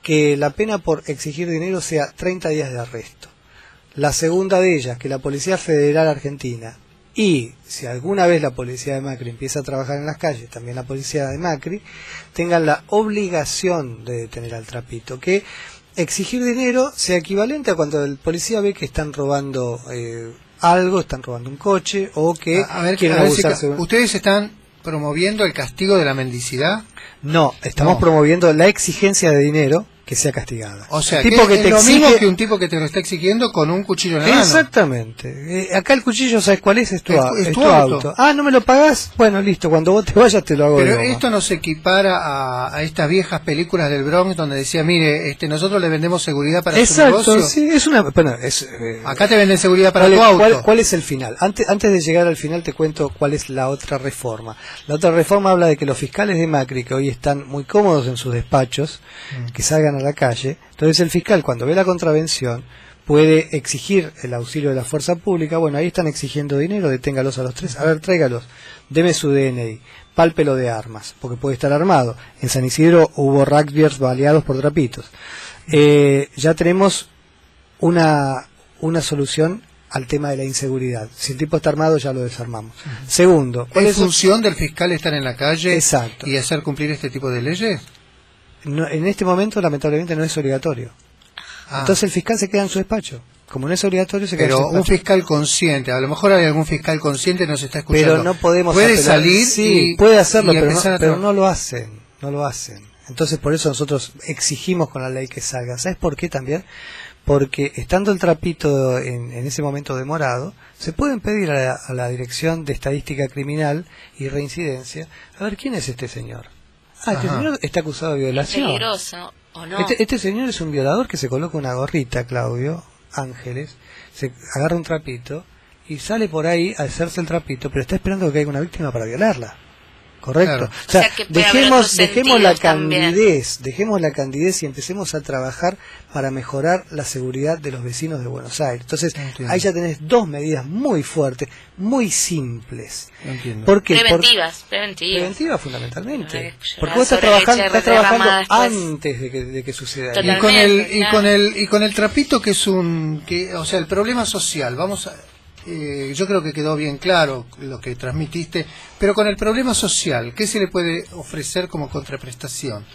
que la pena por exigir dinero sea 30 días de arresto. La segunda de ellas, que la Policía Federal Argentina y si alguna vez la policía de Macri empieza a trabajar en las calles, también la policía de Macri, tengan la obligación de detener al trapito, que exigir dinero sea equivalente a cuando el policía ve que están robando eh, algo, están robando un coche o que a ver, quieren a ver si ¿Ustedes están promoviendo el castigo de la mendicidad? No, estamos No. promoviendo la exigencia de dinero que sea castigada. O sea, tipo que, que es te lo mismo que un tipo que te lo está exigiendo con un cuchillo en la mano. Exactamente. Eh, acá el cuchillo, ¿sabes cuál es? Es tu, Es tu- es es tu tu auto. auto. Ah, ¿no me lo pagás? Bueno, listo. Cuando vos te vayas te lo hago Pero esto no se equipara a, a estas viejas películas del Bronx donde decía, mire, este, nosotros le vendemos seguridad para su Exacto, negocio. sí, es una... Bueno, es, eh, Acá te venden seguridad para ¿Cuál, tu auto. cuál- cuál es el final? Antes, antes de llegar al final te cuento cuál es la otra reforma. La otra reforma habla de que los fiscales de Macri, que hoy están muy cómodos en sus despachos, Mm. que salgan a la calle. Entonces el fiscal cuando ve la contravención puede exigir el auxilio de la fuerza pública, bueno, ahí están exigiendo dinero, deténgalos a los tres, a ver, tráigalos, deme su DNI, pálpelo de armas, porque puede estar armado. En San Isidro hubo rugbyers baleados por trapitos. Eh, ya tenemos una, una solución al tema de la inseguridad. Si el tipo está armado, ya lo desarmamos. Segundo, ¿cuál ¿Es es función del fiscal estar en la calle Exacto. y hacer cumplir este tipo de leyes? No- en este momento, lamentablemente, no es obligatorio. Ah, Entonces el fiscal se queda en su despacho. Como no es obligatorio, se queda en pero su un despacho. fiscal consciente, a lo mejor hay algún fiscal consciente que nos está escuchando. pero no podemos Puede apelar- salir sí, y- puede hacerlo y pero no, empezar a pero trabajar. no lo hacen no lo hacen entonces por eso nosotros exigimos con la ley que salga sabes por qué también porque estando el trapito en, en ese momento demorado se pueden pedir a la, a la dirección de estadística criminal y reincidencia a ver quién es este señor ah este Ajá. señor está acusado de violación peligroso o no. este, este señor es un violador que se coloca una gorrita, Claudio, Ángeles, se agarra un trapito y sale por ahí a hacerse el trapito, pero está esperando que haya una víctima para violarla. Correcto. Claro. O sea, O sea, que puede haber dejemos, dejemos la también. candidez, dejemos la candidez y empecemos a trabajar para mejorar la seguridad de los vecinos de Buenos Aires. Entonces, Entiendo. ahí ya tenés dos medidas muy fuertes, muy simples. Entiendo. ¿Por qué? Por- preventivas, preventivas. preventiva fundamentalmente. Ay, Porque vos estás trabajando, estás trabajando después. antes de que, de que suceda. Y con el y con el y con el trapito que es un que o sea el problema social vamos a eh, yo creo que quedó bien claro lo que transmitiste pero con el problema social qué se le puede ofrecer como contraprestación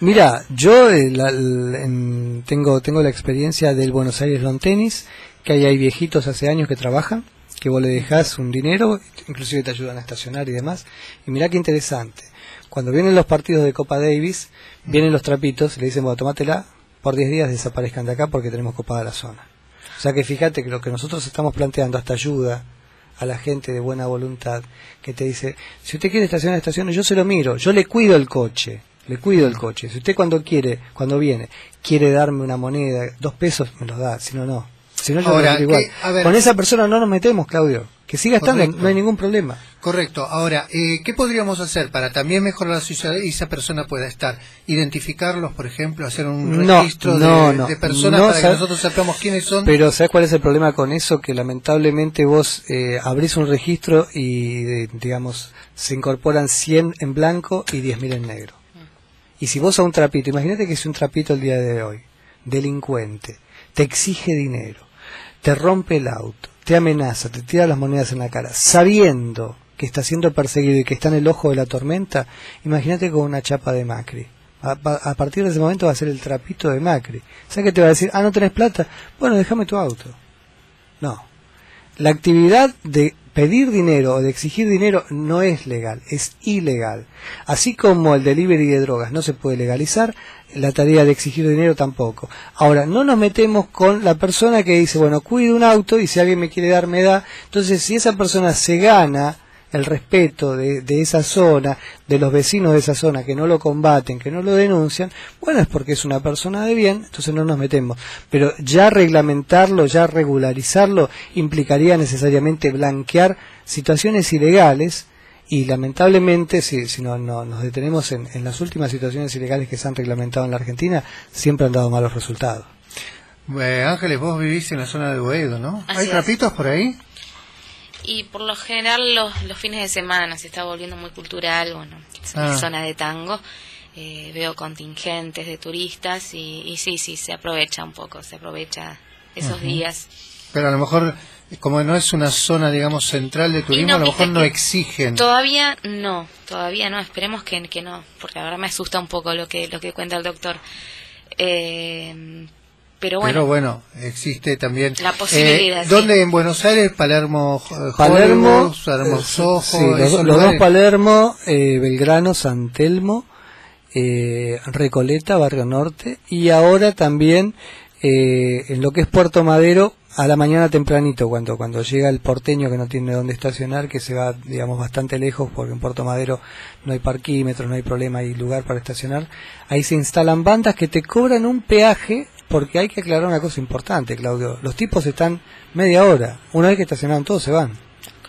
Mira, yo eh, la- en- tengo tengo la experiencia del Buenos Aires Lawn Tennis, que ahí hay viejitos hace años que trabajan, que vos le dejás un dinero, inclusive te ayudan a estacionar y demás. Y mirá qué interesante. Cuando vienen los partidos de Copa Davis, vienen los trapitos y le dicen, bueno, tomátela, por 10 días desaparezcan de acá porque tenemos copada la zona. O sea que fíjate que lo que nosotros estamos planteando hasta ayuda a la gente de buena voluntad que te dice, si usted quiere estacionar estaciones, yo se lo miro, yo le cuido el coche, le cuido el coche. Si usted cuando quiere, cuando viene, quiere darme una moneda, dos pesos, me los da, si no, no. Si no, yo Ahora, igual. que- a ver- Con esa persona no nos metemos, Claudio. Que siga estando, Correcto. no hay ningún problema. Correcto ahora eh, qué podríamos hacer para también mejorar la sociedad y esa persona pueda estar identificarlos por ejemplo hacer un No, registro no, de, no. de personas para que nosotros sepamos quiénes son Pero ¿sabes cuál es el problema con eso? Que lamentablemente vos eh, abrís un registro y, digamos, se incorporan 100 en blanco y 10.000 en negro. Y si vos a un trapito, imagínate que es un trapito el día de hoy, delincuente, te exige dinero, te rompe el auto, te amenaza, te tira las monedas en la cara, sabiendo que está siendo perseguido y que está en el ojo de la tormenta, imagínate con una chapa de Macri. A, a partir de ese momento va a ser el trapito de Macri. ¿Sabes qué te va a decir? Ah, no tenés plata. Bueno, déjame tu auto. No. La actividad de pedir dinero o de exigir dinero no es legal, es ilegal. Así como el delivery de drogas no se puede legalizar, la tarea de exigir dinero tampoco. Ahora, no nos metemos con la persona que dice, bueno, cuido un auto y si alguien me quiere dar, me da. Entonces, si esa persona se gana el respeto de, de esa zona, de los vecinos de esa zona que no lo combaten, que no lo denuncian, bueno, es porque es una persona de bien, entonces no nos metemos. Pero ya reglamentarlo, ya regularizarlo, implicaría necesariamente blanquear situaciones ilegales y lamentablemente, si, si no, no- nos detenemos en, en las últimas situaciones ilegales que se han reglamentado en la Argentina, siempre han dado malos resultados. Eh, Ángeles vos vivís en la zona de Boedo ¿no? Así ¿hay es. trapitos por ahí? Y por lo general los, los fines de semana se está volviendo muy cultural, bueno, es Ah. zona de tango, eh, veo contingentes de turistas y, y sí, sí, se aprovecha un poco, se aprovecha esos días. Pero a lo mejor, como no es una zona, digamos, central de turismo, no, a lo mejor no exigen. Todavía no, todavía no, esperemos que, que no, porque verdad me asusta un poco lo que, lo que cuenta el doctor. Eh, pero bueno, Pero bueno, existe también. La posibilidad, Eh, sí. ¿Dónde en Buenos Aires? Palermo, Palermo, eh, sí, los, dos. Palermo, eh, Belgrano, San Telmo, eh, Recoleta, Barrio Norte, y ahora también eh, en lo que es Puerto Madero, a la mañana tempranito, cuando, cuando llega el porteño que no tiene dónde estacionar, que se va, digamos, bastante lejos, porque en Puerto Madero no hay parquímetros, no hay problema, hay lugar para estacionar, ahí se instalan bandas que te cobran un peaje, porque hay que aclarar una cosa importante, Claudio, los tipos están media hora, una vez que estacionaron todos se van.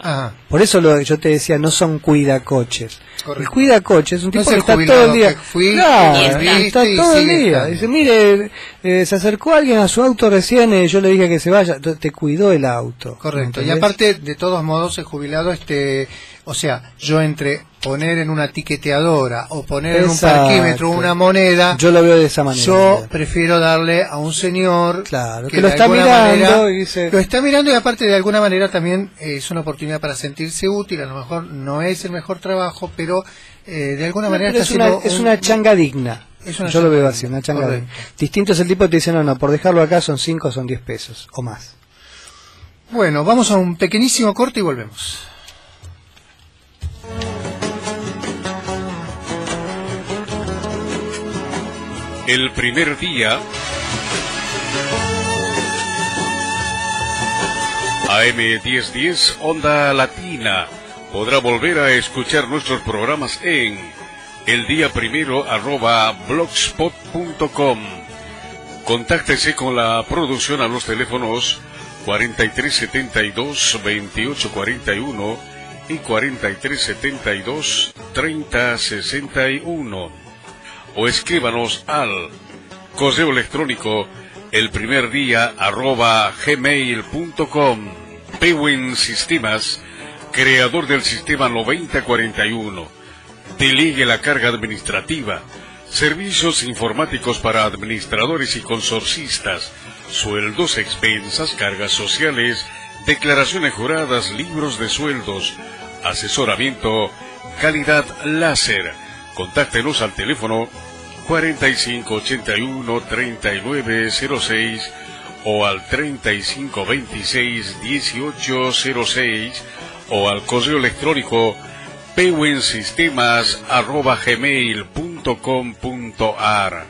Ajá. Por eso lo, yo te decía, no son cuidacoches. Correcto. El cuidacoche es un No tipo es que está todo el día. fui, Claro, está, todo el día. estando. Dice, mire, eh, se acercó alguien a su auto recién y yo le dije que se vaya. Te cuidó el auto. Correcto. Y aparte, de todos modos, el jubilado, este, o sea, yo entre poner en una tiqueteadora o poner en un parquímetro una moneda, Yo lo veo de esa manera. yo prefiero darle a un señor Claro, que lo está mirando manera- y dice- lo está mirando y aparte de alguna manera también eh, es una oportunidad para sentirse útil. A lo mejor no es el mejor trabajo, pero eh, de alguna No, manera está es, una, es un- una changa digna. Es una Yo lo veo así, una changa digna. Distinto es el tipo que te dice, no, no, por dejarlo acá son 5 o son 10 pesos o más. Bueno, vamos a un pequeñísimo corte y volvemos. El primer día. AM1010 Onda Latina. Podrá volver a escuchar nuestros programas en el día primero arroba blogspot.com. Contáctese con la producción a los teléfonos 4372 2841 y 4372 3061 o escríbanos al correo electrónico el primer día arroba gmail.com Pewin Sistemas, creador del sistema 9041. Delegue la carga administrativa, servicios informáticos para administradores y consorcistas, sueldos, expensas, cargas sociales, declaraciones juradas, libros de sueldos, asesoramiento, calidad láser. Contáctenos al teléfono 4581-3906 o al 3526-1806 o al correo electrónico pewensistemas.gmail.com.ar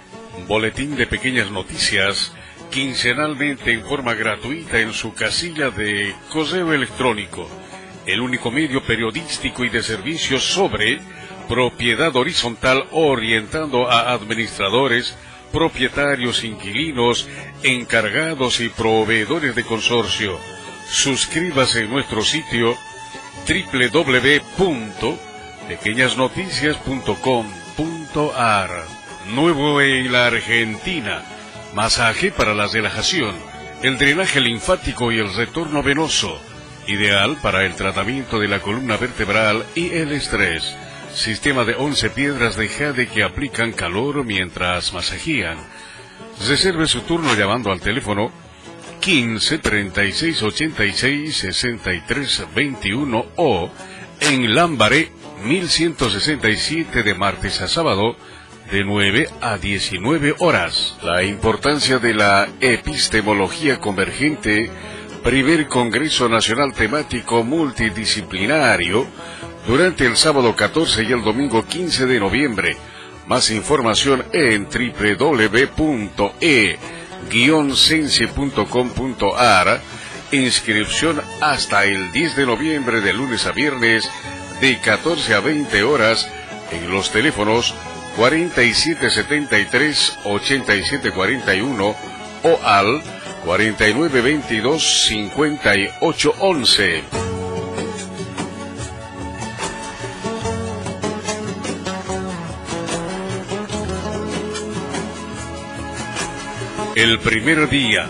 Boletín de pequeñas noticias quincenalmente en forma gratuita en su casilla de correo electrónico. El único medio periodístico y de servicios sobre propiedad horizontal orientando a administradores, propietarios, inquilinos, encargados y proveedores de consorcio. Suscríbase en nuestro sitio www.pequeñasnoticias.com.ar Nuevo en la Argentina. Masaje para la relajación, el drenaje linfático y el retorno venoso. Ideal para el tratamiento de la columna vertebral y el estrés. Sistema de 11 piedras de jade que aplican calor mientras masajían. Reserve su turno llamando al teléfono 15 36 86 63 21 o en Lambaré 1167 de martes a sábado de 9 a 19 horas. La importancia de la epistemología convergente, primer Congreso Nacional Temático Multidisciplinario, durante el sábado 14 y el domingo 15 de noviembre. Más información en www.e-sense.com.ar. Inscripción hasta el 10 de noviembre de lunes a viernes de 14 a 20 horas en los teléfonos 4773-8741 o al 4922-5811. El primer día.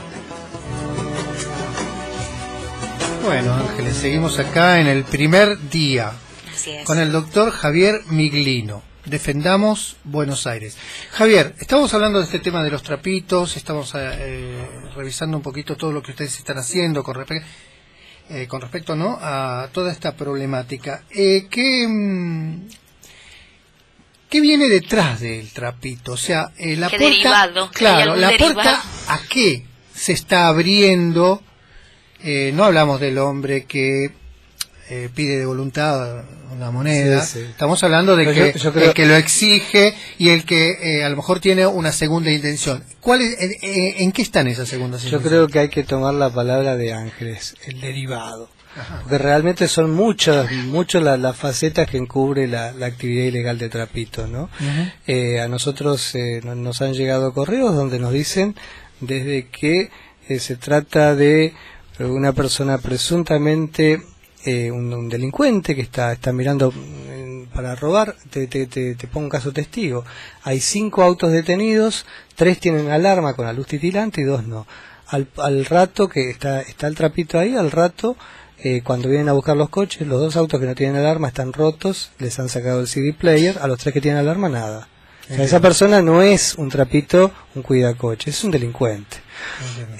Bueno, Ángeles, seguimos acá en el primer día Así es. con el doctor Javier Miglino. Defendamos Buenos Aires. Javier, estamos hablando de este tema de los trapitos, estamos eh, revisando un poquito todo lo que ustedes están haciendo con, respe- eh, con respecto ¿no? a toda esta problemática. Eh, ¿qué, mm, ¿Qué viene detrás del trapito? O sea, eh, la ¿Qué puerta, claro, la derivado? puerta a qué se está abriendo. Eh, no hablamos del hombre que eh, pide de voluntad una moneda. Sí, sí. Estamos hablando de Pero que yo- yo creo- el que lo exige y el que eh, a lo mejor tiene una segunda intención. ¿Cuál es, en, qué están esas segundas Yo intenciones? creo que hay que tomar la palabra de Ángeles, el derivado. Porque realmente son muchas, muchas las, las facetas que encubre la, la actividad ilegal de Trapito, ¿no? Eh, a nosotros eh, no- nos han llegado correos donde nos dicen desde que eh, se trata de una persona presuntamente eh, un, un delincuente que está, está mirando mm, para robar, te, te, te, te pongo un caso testigo. Hay cinco autos detenidos, tres tienen alarma con la luz titilante y dos no. Al, al rato que está, está el trapito ahí, al rato, eh, cuando vienen a buscar los coches, los dos autos que no tienen alarma están rotos, les han sacado el CD player, a los tres que tienen alarma nada. O sea, esa persona no es un trapito, un cuidacoche, es un delincuente.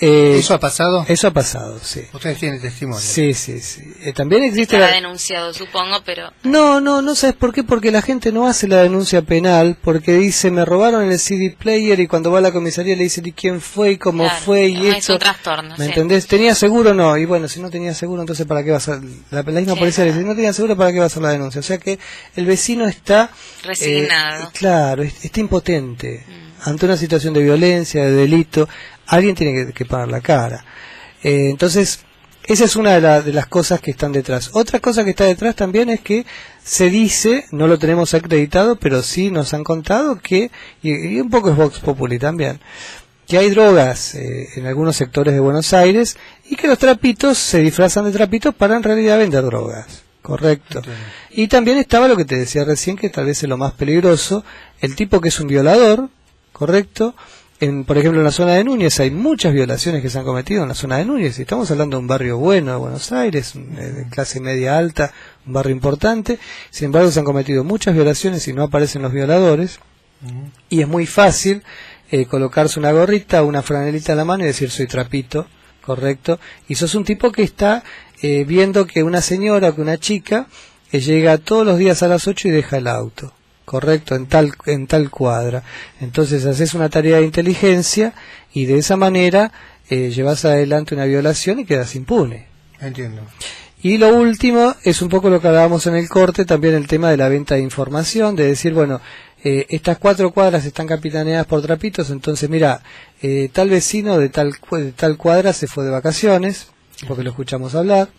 Eh, ¿Eso ha pasado? Eso ha pasado, sí. Ustedes tienen testimonio. Sí, sí, sí. Eh, también existe Estará la... denunciado, supongo, pero No, no, no sabes por qué, porque la gente no hace la denuncia penal, porque dice, me robaron el CD player y cuando va a la comisaría le dicen, ¿y quién fue y cómo Claro, fue y es esto? un trastorno, ¿Me sí. entendés? ¿Tenía seguro o no? Y bueno, si no tenía seguro, entonces ¿para qué vas a...? La, la misma Sí, policía le dice, claro. no tenía seguro, ¿para qué vas a hacer la denuncia? O sea que el vecino está... Resignado. eh, claro, es- está impotente. Mm. Ante una situación de violencia, de delito, alguien tiene que, que pagar la cara. Eh, entonces, esa es una de, la- de las cosas que están detrás. Otra cosa que está detrás también es que se dice, no lo tenemos acreditado, pero sí nos han contado que, y, y un poco es Vox Populi también, que hay drogas eh, en algunos sectores de Buenos Aires y que los trapitos se disfrazan de trapitos para en realidad vender drogas. Correcto. Y también estaba lo que te decía recién, que tal vez es lo más peligroso, el tipo que es un violador, correcto. En, por ejemplo, en la zona de Núñez hay muchas violaciones que se han cometido en la zona de Núñez. y Estamos hablando de un barrio bueno de Buenos Aires, eh, de clase media alta, un barrio importante. Sin embargo, se han cometido muchas violaciones y no aparecen los violadores. Y es muy fácil eh, colocarse una gorrita, una franelita en la mano y decir soy trapito, correcto. Y sos un tipo que está eh, viendo que una señora o que una chica eh, llega todos los días a las 8 y deja el auto, correcto, en tal, en tal cuadra. Entonces haces una tarea de inteligencia y de esa manera eh, llevas adelante una violación y quedas impune. Entiendo. Y lo último es un poco lo que hablábamos en el corte, también el tema de la venta de información, de decir, bueno, eh, estas cuatro cuadras están capitaneadas por trapitos, entonces mira, eh, tal vecino de tal, de tal cuadra se fue de vacaciones, porque lo escuchamos hablar,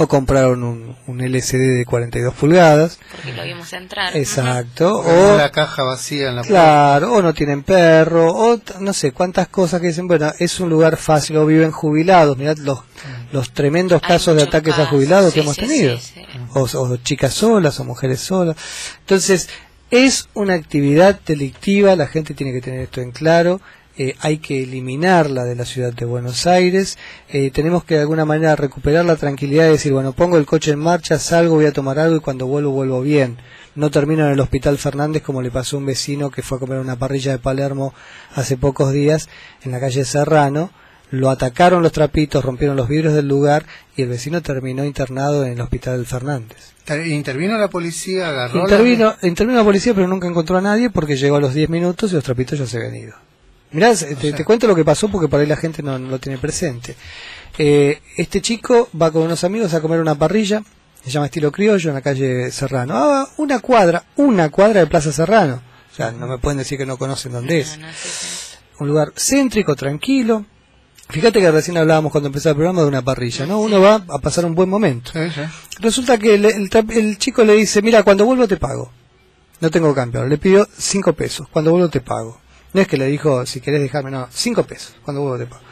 o compraron un, un LCD de 42 pulgadas, porque lo vimos entrar. exacto, O o la caja vacía en la Claro, o no tienen perro, o no sé cuántas cosas que dicen, bueno, es un lugar fácil, o viven jubilados, mirad los, los tremendos Hay casos de ataques a jubilados sí, que hemos sí, tenido, sí, sí. O, o chicas solas, o mujeres solas. Entonces, es una actividad delictiva, la gente tiene que tener esto en claro, eh, hay que eliminarla de la ciudad de Buenos Aires, eh, tenemos que de alguna manera recuperar la tranquilidad de decir, bueno, pongo el coche en marcha, salgo, voy a tomar algo y cuando vuelvo, vuelvo bien. No termino en el Hospital Fernández como le pasó a un vecino que fue a comer una parrilla de Palermo hace pocos días en la calle Serrano. Lo atacaron los trapitos, rompieron los vidrios del lugar y el vecino terminó internado en el Hospital Fernández. Inter- Intervino la policía, agarró la- Intervino, intervino la policía, pero nunca encontró a nadie porque llegó a los 10 minutos y los trapitos ya se habían ido. Mirá, te, sea- te cuento lo que pasó porque por ahí la gente no, no lo tiene presente. Eh, este chico va con unos amigos a comer una parrilla, se llama estilo criollo, en la calle Serrano. Ah, una cuadra, una cuadra de Plaza Serrano. O sea, no me pueden decir que no conocen dónde es. No, no, sí, sí. Un lugar céntrico, tranquilo. Fíjate que recién hablábamos cuando empezó el programa de una parrilla, ¿no? Uno va a pasar un buen momento. Sí. Resulta que el, el chico le dice, mira, cuando vuelvo te pago. No tengo cambio. Le pidió cinco pesos. Cuando vuelvo te pago. No es que le dijo, si querés dejarme, no, cinco pesos. Cuando vuelvo te pago.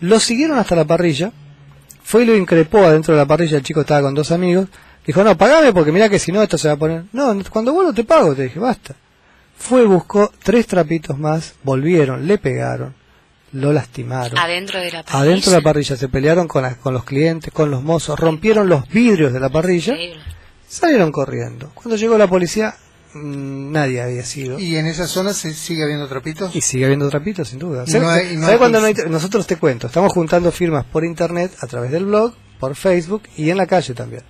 Lo siguieron hasta la parrilla. Fue y lo increpó adentro de la parrilla. El chico estaba con dos amigos. Dijo, no, pagame porque mira que si no esto se va a poner. No, cuando vuelvo te pago. Te dije, basta. Fue, buscó tres trapitos más. Volvieron, le pegaron. Lo lastimaron. Adentro de la parrilla. Adentro de la parrilla se pelearon con, la- con los clientes, con los mozos, rompieron los vidrios de la parrilla, salieron corriendo. Cuando llegó la policía, nadie había sido. ¿Y en esa zona se sigue habiendo trapitos? Y sigue habiendo trapitos, sin duda. Y ¿Sabes no hay- no cuando no hay Nosotros te cuento, estamos juntando firmas por internet, a través del blog, por Facebook y en la calle también.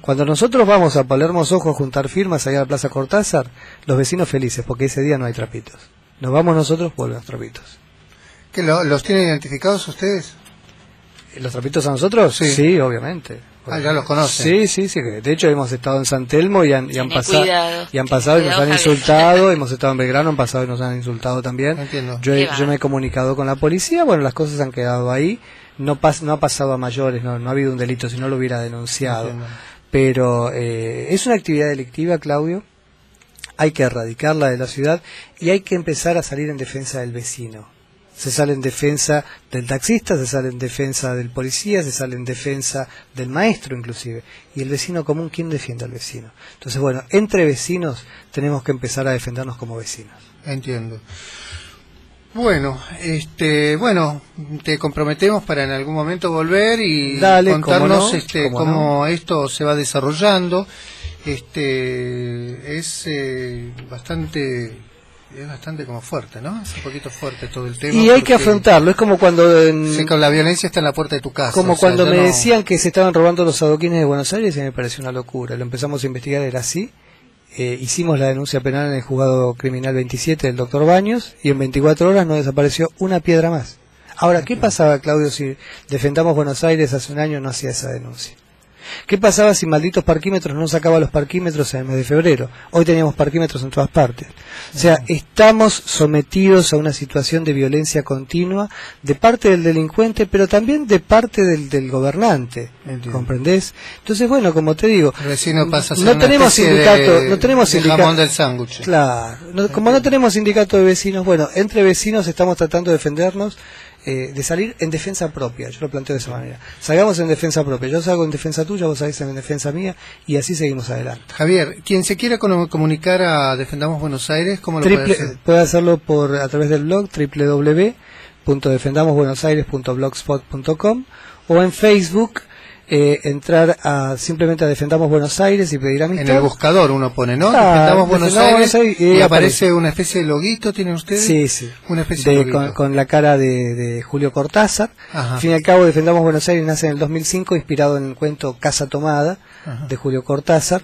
Cuando nosotros vamos a Palermo Ojo a juntar firmas allá a la Plaza Cortázar, los vecinos felices, porque ese día no hay trapitos. Nos vamos nosotros, vuelven los trapitos. ¿Que lo- ¿Los tienen identificados ustedes? ¿Los trapitos a nosotros? Sí. obviamente. Ah, ya los conocen. Sí, sí, sí. De hecho, hemos estado en San Telmo y han, y han pasado cuidado, y han pasado y nos han insultado. hemos estado en Belgrano, han pasado y nos han insultado también. Entiendo. Yo, yo me he comunicado con la policía. Bueno, las cosas han quedado ahí. No, pas- no ha pasado a mayores, no, no ha habido un delito, si no lo hubiera denunciado. Entiendo. Pero eh, es una actividad delictiva, Claudio. Hay que erradicarla de la ciudad y hay que empezar a salir en defensa del vecino. Se sale en defensa del taxista, se sale en defensa del policía, se sale en defensa del maestro inclusive. Y el vecino común, ¿quién defiende al vecino? Entonces, bueno, entre vecinos tenemos que empezar a defendernos como vecinos. Entiendo. Bueno, este, bueno, te comprometemos para en algún momento volver y Dale, contarnos cómo no, este, cómo cómo esto se va desarrollando. Este, es eh, bastante, es bastante como fuerte, ¿no? Es un poquito fuerte todo el tema. Y hay que afrontarlo, es como cuando en- sé que la violencia está en la puerta de tu casa. Como o sea, cuando me no- decían que se estaban robando los adoquines de Buenos Aires y me pareció una locura. Lo empezamos a investigar, era así. Eh, hicimos la denuncia penal en el juzgado criminal 27 del doctor Baños y en 24 horas no desapareció una piedra más. Ahora, ¿qué pasaba, Claudio, si Defendamos Buenos Aires hace un año no hacía esa denuncia? ¿Qué pasaba si malditos parquímetros no sacaba los parquímetros en el mes de febrero? Hoy teníamos parquímetros en todas partes. O sea, estamos sometidos a una situación de violencia continua de parte del delincuente, pero también de parte del, del gobernante. Entiendo. ¿Comprendés? Entonces, bueno, como te digo, vecino pasa no tenemos sindicato, de- no tenemos de sindicato. jamón del sándwich. Claro, no- como no tenemos sindicato de vecinos, bueno, entre vecinos estamos tratando de defendernos, eh, de salir en defensa propia, yo lo planteo de esa manera. Salgamos en defensa propia, yo salgo en defensa tuya, vos salís en defensa mía, y así seguimos adelante. Javier, quien se quiera comunicar a Defendamos Buenos Aires, ¿cómo lo Triple- puede hacer? puede hacerlo por a través del blog www.defendamosbuenosaires.blogspot.com o en Facebook eh, entrar a simplemente a Defendamos Buenos Aires y pedir amistad. En el buscador uno pone, ¿no? Ah, Defendamos Buenos Defendamos Aires, Buenos Aires, y aparece una especie de loguito, ¿tienen ustedes? Sí, sí. Una especie De- de con, la cara de, de Julio Cortázar. Ajá. Al fin y al cabo, Defendamos Buenos Aires nace en el 2005, inspirado en el cuento Casa Tomada Ajá. de Julio Cortázar.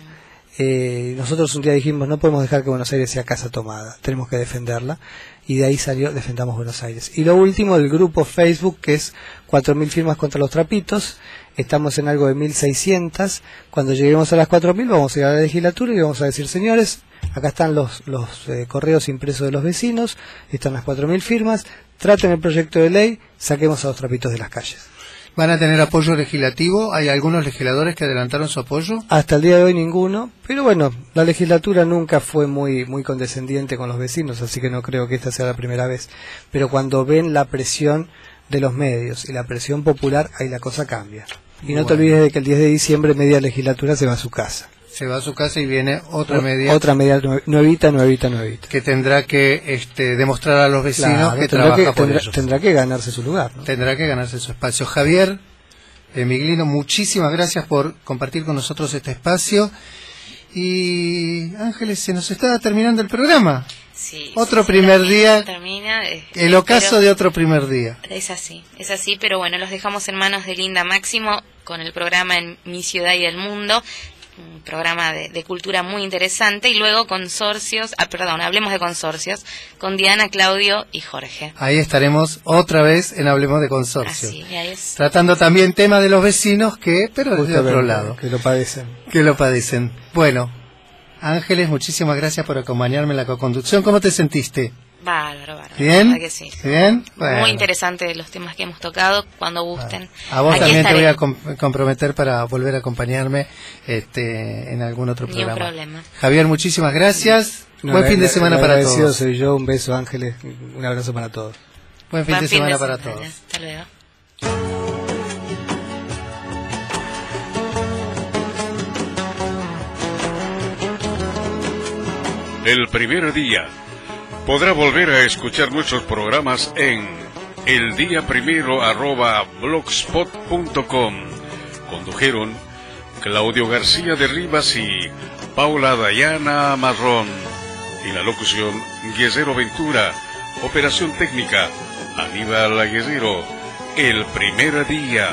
Eh, nosotros un día dijimos, no podemos dejar que Buenos Aires sea casa tomada, tenemos que defenderla. Y de ahí salió Defendamos Buenos Aires. Y lo último, el grupo Facebook, que es 4.000 firmas contra los trapitos. Estamos en algo de 1.600. Cuando lleguemos a las 4.000 vamos a ir a la legislatura y vamos a decir, señores, acá están los, los eh, correos impresos de los vecinos, están las 4.000 firmas, traten el proyecto de ley, saquemos a los trapitos de las calles. ¿Van a tener apoyo legislativo? ¿Hay algunos legisladores que adelantaron su apoyo? Hasta el día de hoy ninguno, pero bueno, la legislatura nunca fue muy muy condescendiente con los vecinos, así que no creo que esta sea la primera vez. Pero cuando ven la presión de los medios y la presión popular, ahí la cosa cambia. Y no te olvides de que el 10 de diciembre media legislatura se va a su casa. Se va a su casa y viene otra media Otra media nue- nuevita, nuevita, nuevita. que tendrá que este, demostrar a los vecinos Claro, que tendrá, trabaja que, por tendrá- ellos. tendrá que ganarse su lugar. ¿no? Tendrá que ganarse su espacio. Javier eh, Miglino, muchísimas gracias por compartir con nosotros este espacio. Y Ángeles, se nos está terminando el programa. Sí, Otro sí, primer termina, día. Termina, eh, El ocaso de otro primer día. Es así, es así, pero bueno, los dejamos en manos de Linda Máximo con el programa en Mi Ciudad y el Mundo, un programa de, de cultura muy interesante, y luego consorcios, ah, perdón, hablemos de consorcios, con Diana, Claudio y Jorge. Ahí estaremos otra vez en Hablemos de Consorcio. Así, ahí es. Tratando también temas de los vecinos que, pero desde otro Justamente, lado, Que lo padecen. que lo padecen. Bueno, Ángeles, muchísimas gracias por acompañarme en la co-conducción. ¿Cómo te sentiste? Bárbaro, bárbaro. ¿Bien? que sí. ¿Bien? Bueno. Muy interesante los temas que hemos tocado, cuando gusten. A vos Aquí también te voy a comprometer para volver a acompañarme este, en algún otro Ni un programa. problema. Javier, muchísimas gracias. No, Buen la- fin de semana para todos. soy yo, un beso Ángeles, un abrazo para todos. Buen fin Buen de fin semana de para semana. todos. Hasta luego. El primer día. Podrá volver a escuchar nuestros programas en el día primero. Condujeron Claudio García de Rivas y Paula Dayana Marrón. Y la locución Guerrero Ventura. Operación técnica Aníbal Guerrero. El primer día.